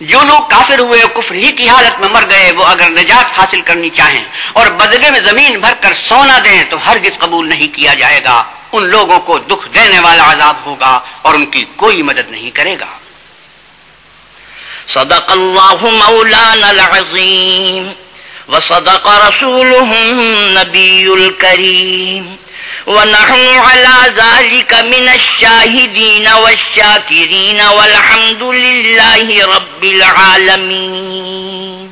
[SPEAKER 2] جو لوگ کافر ہوئے کفر ہی کی حالت میں مر گئے، وہ اگر نجات حاصل کرنی چاہیں اور بدلے میں زمین بھر کر سونا دیں تو ہرگز قبول نہیں کیا جائے گا۔ ان لوگوں کو دکھ دینے والا عذاب ہوگا اور ان کی کوئی مدد نہیں کرے گا۔
[SPEAKER 1] صدق الله مولانا العظيم وصدق رسوله النبي الكريم ونحن على ذلك من الشاهدين والشاكرين والحمد لله رب العالمين.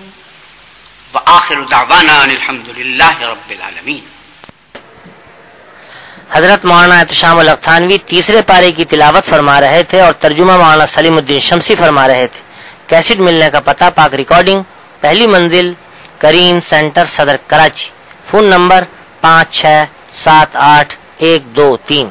[SPEAKER 2] وآخر دعوانا ان الحمد للہ رب العالمین
[SPEAKER 3] حضرت مولانا احتشام الختانوی تیسرے پارے کی تلاوت فرما رہے تھے اور ترجمہ مولانا سلیم الدین شمسی فرما رہے تھے۔ کیسٹ ملنے کا پتہ پاک ریکارڈنگ پہلی منزل کریم سینٹر صدر کراچی۔ فون نمبر پانچ چھ سات آٹھ ایک دو تین